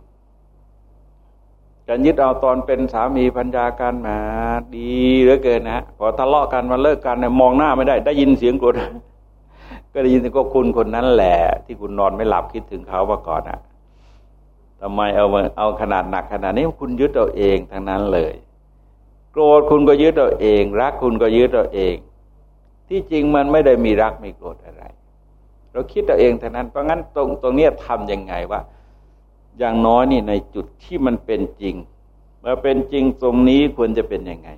การยึดเอาตอนเป็นสามีพัญญากันมาดีเหลือเกินนะพอทะเลาะกันมาเลิกกันเนี่ยมองหน้าไม่ได้ ได้ยินเสียงกรธก็ได้ยินก็คุณคนนั้นแหละ ที่คุณนอนไม่หลับคิดถึงเขามาก่อนอะทำไมเอาเอาขนาดหนักขนาดนี้คุณยึดเอาเองทั้งนั้นเลย โกรธคุณก็ยึดเอาเอง รักคุณก็ยึดเอาเอง ที่จริงมันไม่ได้มีรักมีโกรธอะไร เราคิดเอาเองทั้งนั้นเพราะงั้นตรงตรงนี้ทำยังไงว่า อย่างน้อยนี่ในจุดที่มันเป็นจริงเมื่อเป็นจริงตรงนี้ควรจะเป็นยังไง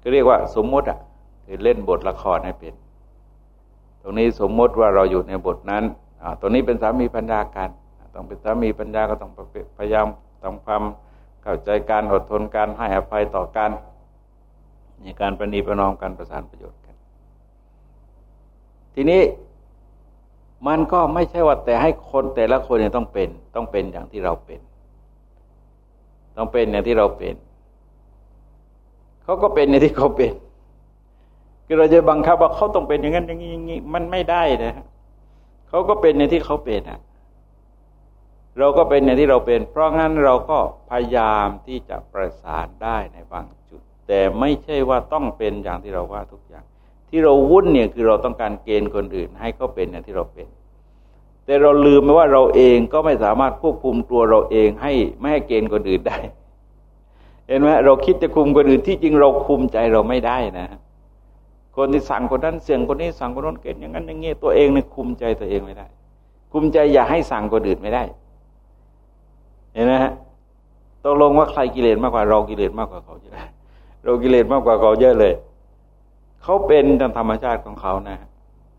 ก็เรียกว่าสมมติอะคือเล่นบทละครให้เป็น ตรงนี้สมมติว่าเราอยู่ในบทนั้นตรงนี้เป็นสามีปัญญาการต้องเป็นสามีปัญญาก็ต้องพยายามทำความ เข้าใจการอดทนการให้อภัยต่อกันในการประนีประนอมการประสานประโยชน์กัน ทีนี้มันก็ไม่ใช่ว่าแต่ให้คนแต่ละคนเนี่ยต้องเป็น ต้องเป็นอย่างที่เราเป็น ต้องเป็นอย่างที่เราเป็นเขาก็เป็นอย่างที่เขาเป็นคือเราจะบังคับว่าเขาต้องเป็นอย่างนั้นอย่างนี้อย่างนี้มันไม่ได้นะเขาก็เป็นอย่างที่เขาเป็นอะ เราก็เป็นอย่างที่เราเป็น เพราะงั้นเราก็พยายามที่จะประสานได้ในบางจุด แต่ไม่ใช่ว่าต้องเป็นอย่างที่เราว่าทุกอย่าง ที่เราวุ่นเนี่ยคือเราต้องการเกณฑ์คนอื่น ให้เขาเป็นอย่างที่เราเป็น แต่เราลืมไปว่าเราเองก็ไม่สามารถควบคุมตัวเราเองให้ไม่ให้เกณฑ์คนอื่นได้ เห็นไหมเราคิดจะคุมคนอื่นที่จริงเราคุมใจเราไม่ได้นะ คนที่สั่งคนนั้นเสียงคนนี้สั่งคนนั้นเกณฑ์อย่างนั้นอย่างเงี้ยตัวเองเนี่ยคุมใจตัวเองไม่ได้ คุมใจอย่าให้สั่งคนอื่นไม่ได้ เห็นไหมฮะตกลงว่าใครกิเลสมากกว่า เรากิเลสมากกว่าเขาเยอะเรากิเลสมากกว่าเขาเยอะเลย เขาเป็นตามธรรมชาติของเขานะ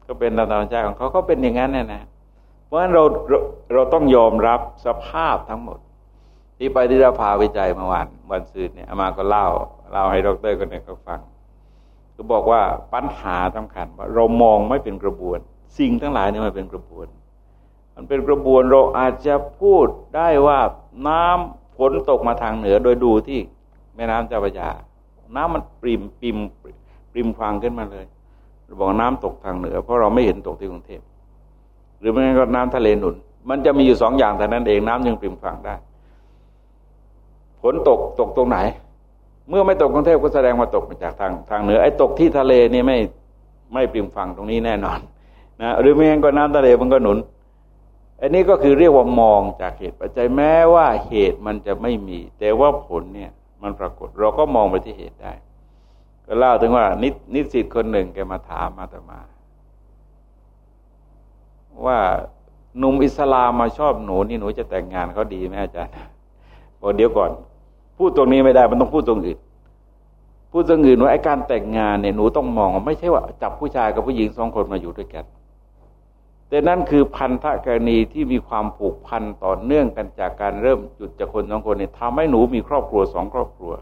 เขาเป็นตามธรรมชาติของเขาเขาเป็นอย่างนั้นนะนะเพราะฉะนั้นเราเราเราต้องยอมรับสภาพทั้งหมด ที่ไปที่เราพาวิจัยเมื่อวานวันซืนเนี่ยอามาก็เล่าเล่าให้ดรคนหนึ่งเขาฟังก็บอกว่าปัญหาสำคัญว่า เรามองไม่เป็นกระบวน สิ่งทั้งหลายนี่มันเป็นกระบวน มันเป็นกระบวนเราอาจจะพูดได้ว่า น้ำฝนตกมาทางเหนือโดยดูที่แม่น้ำเจ้าพระยา น้ำมันปริมปิมปริมฟังขึ้นมาเลยบอกน้ำตกทางเหนือ เพราะเราไม่เห็นตกที่กรุงเทพหรือไม่งั้นก็น้ำทะเลหนุน มันจะมีอยู่สองอย่างแต่นั้นเองน้ำยังปริมฟังได้ฝนตกตกตรงไหน เมื่อไม่ตกกรุงเทพก็แสดงว่าตกมาจากทางทางเหนือไอ้ตกที่ทะเลนี่ไม่ไม่ปริมฟังตรงนี้แน่นอนนะหรือไม่งั้นก็น้ำทะเลมันก็หนุน อันนี้ก็คือเรียกว่ามองจากเหตุปัจจัยแม้ว่าเหตุมันจะไม่มี แต่ว่าผลเนี่ยมันปรากฏเราก็มองไปที่เหตุได้ ก็เล่าถึงว่านินิสิตคนหนึ่งแกมาถามมาตมา ว่าหนุ่มอิสลามมาชอบหนูนี่หนูจะแต่งงานเขาดีไหมอาจารย์บอกเดี๋ยวก่อน พูดตรงนี้ไม่ได้มันต้องพูดตรงอื่นพูดตรงอื่นว่าไอ้การแต่งงานเนี่ยหนูต้องมองไม่ใช่ว่าจับผู้ชายกับผู้หญิงสองคนมาอยู่ด้วยกัน แต่นั่นคือพันธะกรณีที่มีความผูกพันต่อเนื่องกันจากการเริ่มจุดจากคนสองคนเนี่ยทำให้หนูมีครอบครัวสองครอบครัว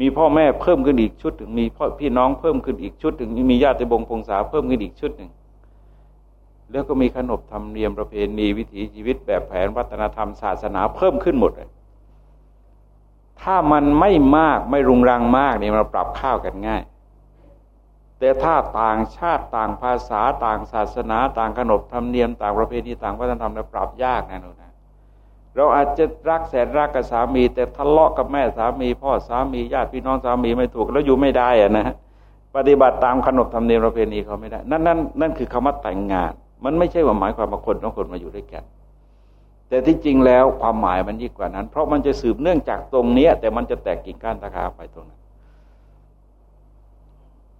มีพ่อแม่เพิ่มขึ้นอีกชุดหนึ่งมีพ่อพี่น้องเพิ่มขึ้นอีกชุดหนึ่งมีญาติบงพงษาเพิ่มขึ้นอีกชุดหนึ่งแล้วก็มีขนบธรรมเนียมประเพณีวิถีชีวิตแบบแผนวัฒนธรรมศาสนาเพิ่มขึ้นหมดเลยถ้ามันไม่มากไม่รุงรังมากเนี่เราปรับข้าวกันง่าย แต่ถ้าต่างชาติต่างภาษาต่างศาสนา ต่างขนบธรรมเนียม ต่างประเพณีต่างวัฒนธรรมเราปรับยากนะหนูนะเราอาจจะรักแสนรักกับสามี แต่ทะเลาะกับแม่สามีพ่อสามีญาติพี่น้องสามีไม่ถูกแล้วอยู่ไม่ได้อะนะปฏิบัติตามขนบธรรมเนียมประเพณีเขาไม่ได้ นั่นนั่นนั่นคือคำว่าแต่งงาน มันไม่ใช่ว่าหมายความว่าคนต้องคนมาอยู่ด้วยกัน แต่ที่จริงแล้วความหมายมันยิ่งกว่านั้น เพราะมันจะสืบเนื่องจากตรงเนี้ย แต่มันจะแตกกิ่งก้านตะขาไปตรงนั้น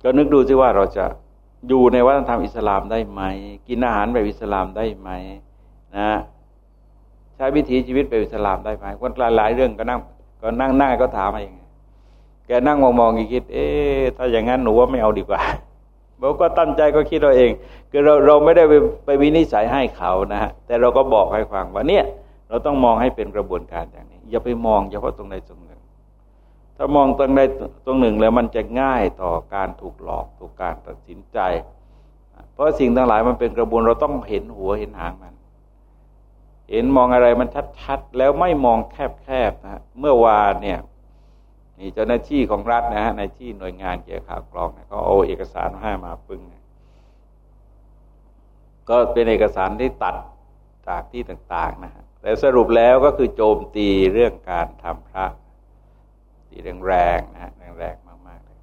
ก็นึกดูสิว่าเราจะอยู่ในวัฒนธรรมอิสลามได้ไหม กินอาหารแบบอิสลามได้ไหมนะใช้วิถีชีวิตแบบอิสลามได้ไหมคนหลายๆเรื่องก็นั่งก็นั่งนั่งก็ถามมาอย่างไงแกนั่งมองมองคิด เอ๊ะถ้าอย่างนั้นหนูว่าไม่เอาดีกว่าบอกก็ตั้งใจก็คิดเราเอง คือเราเราไม่ได้ไปไปวินิจฉัยให้เขานะฮะแต่เราก็บอกให้ฟังว่าเนี่ย เราต้องมองให้เป็นกระบวนการอย่างนี้ อย่าไปมองเฉพาะตรงใดตรงหนึ่ง ถ้ามองตรงใดตรงหนึ่งแล้วมันจะง่ายต่อการถูกหลอกถูกการตัดสินใจ เพราะสิ่งทั้งหลายมันเป็นกระบวนเราต้องเห็นหัวเห็นหางมัน เห็นมองอะไรมันชัดๆแล้วไม่มองแคบๆนะเมื่อวานเนี่ยนี่เจ้าหน้าที่ของรัฐนะฮะในที่หน่วยงานเกี่ยวกับข่าวกรองเนี่ยเขาเอาเอกสารให้มาปึ้งก็เป็นเอกสารที่ตัดจากที่ต่าง ๆ นะฮะแต่สรุปแล้วก็คือโจมตีเรื่องการทำพระ ตีแรงๆนะฮะแรงๆมากๆเลย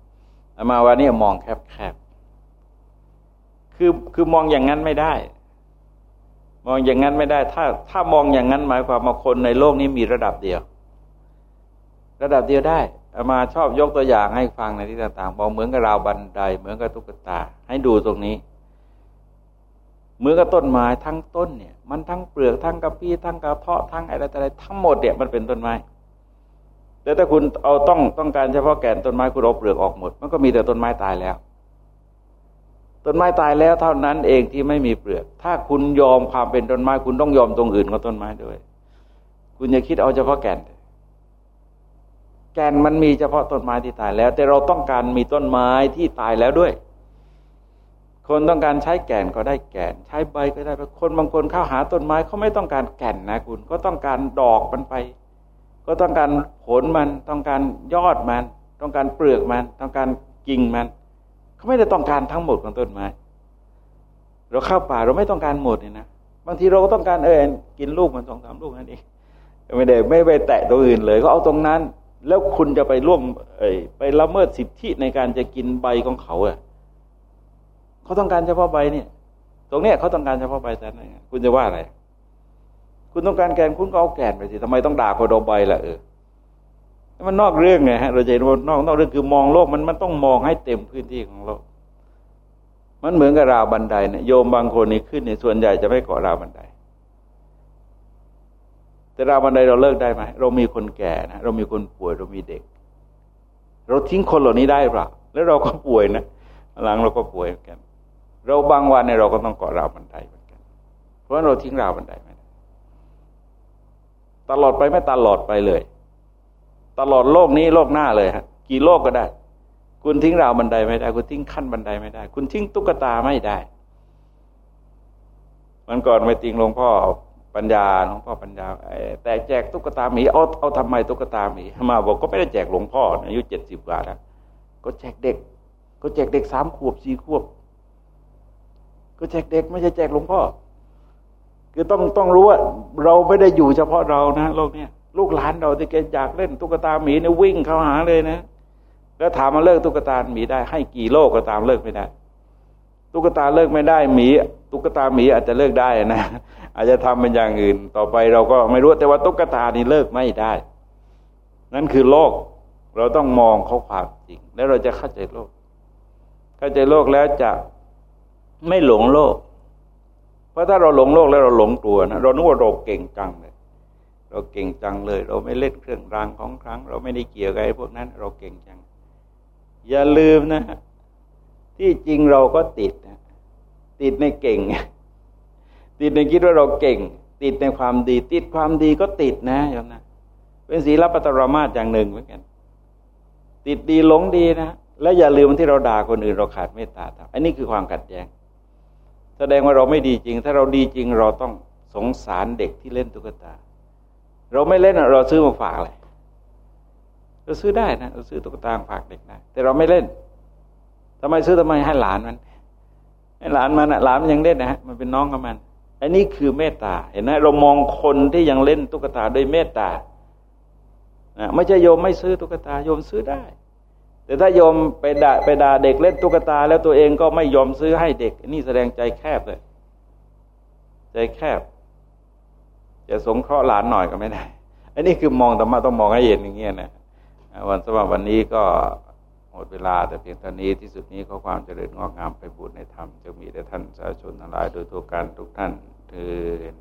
มาวันนี้มองแคบๆคือคือมองอย่างนั้นไม่ได้ มองอย่างนั้นไม่ได้ ถ้าถ้ามองอย่างนั้นหมายความว่าคนในโลกนี้มีระดับเดียว ระดับเดียวได้มาชอบยกตัวอย่างให้ฟังในที่ต่างๆบอกเหมือนกับราวบันได เหมือนกับตุ๊กตา ให้ดูตรงนี้เหมือนกับต้นไม้ทั้งต้นเนี่ย มันทั้งเปลือกทั้งกระพี้ทั้งกระเพาะทั้งอะไรอะไรทั้งหมดเนี่ยมันเป็นต้นไม้ แต่ถ้าคุณเอาต้องต้องการเฉพาะแก่นต้นไม้คุณเอาเปลือกออกหมด มันก็มีแต่ต้นไม้ตายแล้ว ต้นไม้ตายแล้วเท่านั้นเองที่ไม่มีเปลือก ถ้าคุณยอมความเป็นต้นไม้คุณต้องยอมตรงอื่นของต้นไม้ด้วย คุณอย่าคิดเอาเฉพาะแก่น แก่นมันมีเฉพาะต้นไม้ที่ตายแล้ว แต่เราต้องการมีต้นไม้ที่ตายแล้วด้วย คนต้องการใช้แก่นก็ได้แก่น ใช้ใบก็ได้คนบางคนเข้าหาต้นไม้เขาไม่ต้องการแก่นนะคุณก็ต้องการดอกมันไป ก็ต้องการผลมันต้องการยอดมัน ต้องการเปลือกมัน ต้องการกิ่งมันเขาไม่ได้ต้องการทั้งหมดของต้นไม้ เราเข้าป่าเราไม่ต้องการหมดเลยนะบางทีเราก็ต้องการเออกินลูกมันสองสามลูกนั่นเองไม่ได้ไม่ไปแตะตัวอื่นเลย ก็เอาตรงนั้น แล้วคุณจะไปร่วมไปละเมิดสิทธิในการจะกินใบของเขาอะเขาต้องการเฉพาะใบเนี่ย ตรงเนี้ยเขาต้องการเฉพาะใบแต่ไหนคุณจะว่าอะไร คุณต้องการแกนคุณก็เอาแกนไปสิทำไมต้องด่าคนเอาใบล่ะเออมันนอกเรื่องไงฮะเราจะนนอกนอกเรื่องคือมองโลกมันมันต้องมองให้เต็มพื้นที่ของโลก มันเหมือนกับราวบันไดเนี่ยโยมบางคนนี่ขึ้นเนี่ยส่วนใหญ่จะไม่เกาะราวบันได แต่ราวบันไดเราเลิกได้ไหมเรามีคนแก่นะเรามีคนป่วยเรามีเด็ก เราทิ้งคนเหล่านี้ได้เปล่าแล้วเราก็ป่วยนะหลังเราก็ป่วยเหมือนกัน เราบางวันเนี่ยเราก็ต้องเกาะราวบันไดเหมือนกัน เพราะเราทิ้งราวบันไดไหม ตลอดไปไม่ตลอดไปเลย ตลอดโลกนี้โลกหน้าเลยฮะกี่โลกก็ได้ คุณทิ้งราวบันไดไม่ได้ คุณทิ้งขั้นบันไดไม่ได้ คุณทิ้งตุ๊กตาไม่ได้มันก่อนไม่ติงหลวงพ่อปัญญาหลวงพ่อปัญญาแต่แจกตุ๊กตาหมีเอาเอาทำไมตุ๊กตาหมีมาบอกก็ไม่ได้แจกหลวงพ่ออายุเจ็ดสิบกว่าแล้วก็แจกเด็ก ก็แจกเด็กสามขวบสี่ขวบ ก็แจกเด็กไม่ใช่แจกหลวงพ่อ คือต้องต้องรู้ว่าเราไม่ได้อยู่เฉพาะเรานะโลกเนี้ยลูกหลานเราที่แกอยากเล่นตุ๊กตาหมีเนี่ยวิ่งเข้าหาเลยนะ แล้วถามมาเลิกตุ๊กตาหมีได้ ให้กี่โลกก็ตามเลิกไม่ได้ ตุ๊กตาเลิกไม่ได้หมี ตุ๊กตาหมีอาจจะเลิกได้นะอาจจะทำเป็นอย่างอื่น ต่อไปเราก็ไม่รู้แต่ว่าตุ๊กตานี่เลิกไม่ได้ นั่นคือโลก เราต้องมองเขาความจริง แล้วเราจะเข้าใจโลก เข้าใจโลกแล้วจะไม่หลงโลก เพราะถ้าเราหลงโลกแล้วเราหลงตัวนะเรานึกว่าเราเก่งจังเลย เราเก่งจังเลย เราไม่เล่นเครื่องรางของครั้ง เราไม่ได้เกี่ยวกับไอ้พวกนั้น เราเก่งจัง อย่าลืมนะ ที่จริงเราก็ติดนะติดในเก่ง ติดในคิดว่าเราเก่ง ติดในความดี ติดความดีก็ติดนะโยมนะเป็นศีลปตรมาสอย่างหนึ่งเหมือนกัน ติดดีหลงดีนะและอย่าลืมที่เราด่าคนอื่นเราขาดเมตตาอันนี้คือความขัดแย้ง แสดงว่าเราไม่ดีจริง ถ้าเราดีจริงเราต้องสงสารเด็กที่เล่นตุ๊กตา เราไม่เล่นเราซื้อมาฝากเลยเราซื้อได้นะเราซื้อตุ๊กตาฝากเด็กได้แต่เราไม่เล่นทำไมซื้อทำไมให้หลานมัน ให้หลานมันอะหลานมันยังเล่นนะฮะมันเป็นน้องกับมันอันนี้คือเมตตาเห็นไหมเรามองคนที่ยังเล่นตุ๊กตาด้วยเมตตาไม่ใช่โยมไม่ซื้อตุ๊กตาโยมซื้อได้ แต่ถ้าโยมไปด่าไปด่าเด็กเล่นตุ๊กตา แล้วตัวเองก็ไม่ยอมซื้อให้เด็ก นี่แสดงใจแคบเลย ใจแคบ จะสงเคราะห์หลานหน่อยก็ไม่ได้ อันนี้คือมองธรรมะต้องมองให้เห็นอย่างเงี้ยนะวันสำหรับวันนี้ก็หมดเวลาแต่เพียงเท่านี้ที่สุดนี้ขอความเจริญงอกงามไปบูรณนธรรมจะมีแด่ท่านสาธุชนทั้งหลายโดยทั่วกันทุกท่านเถิด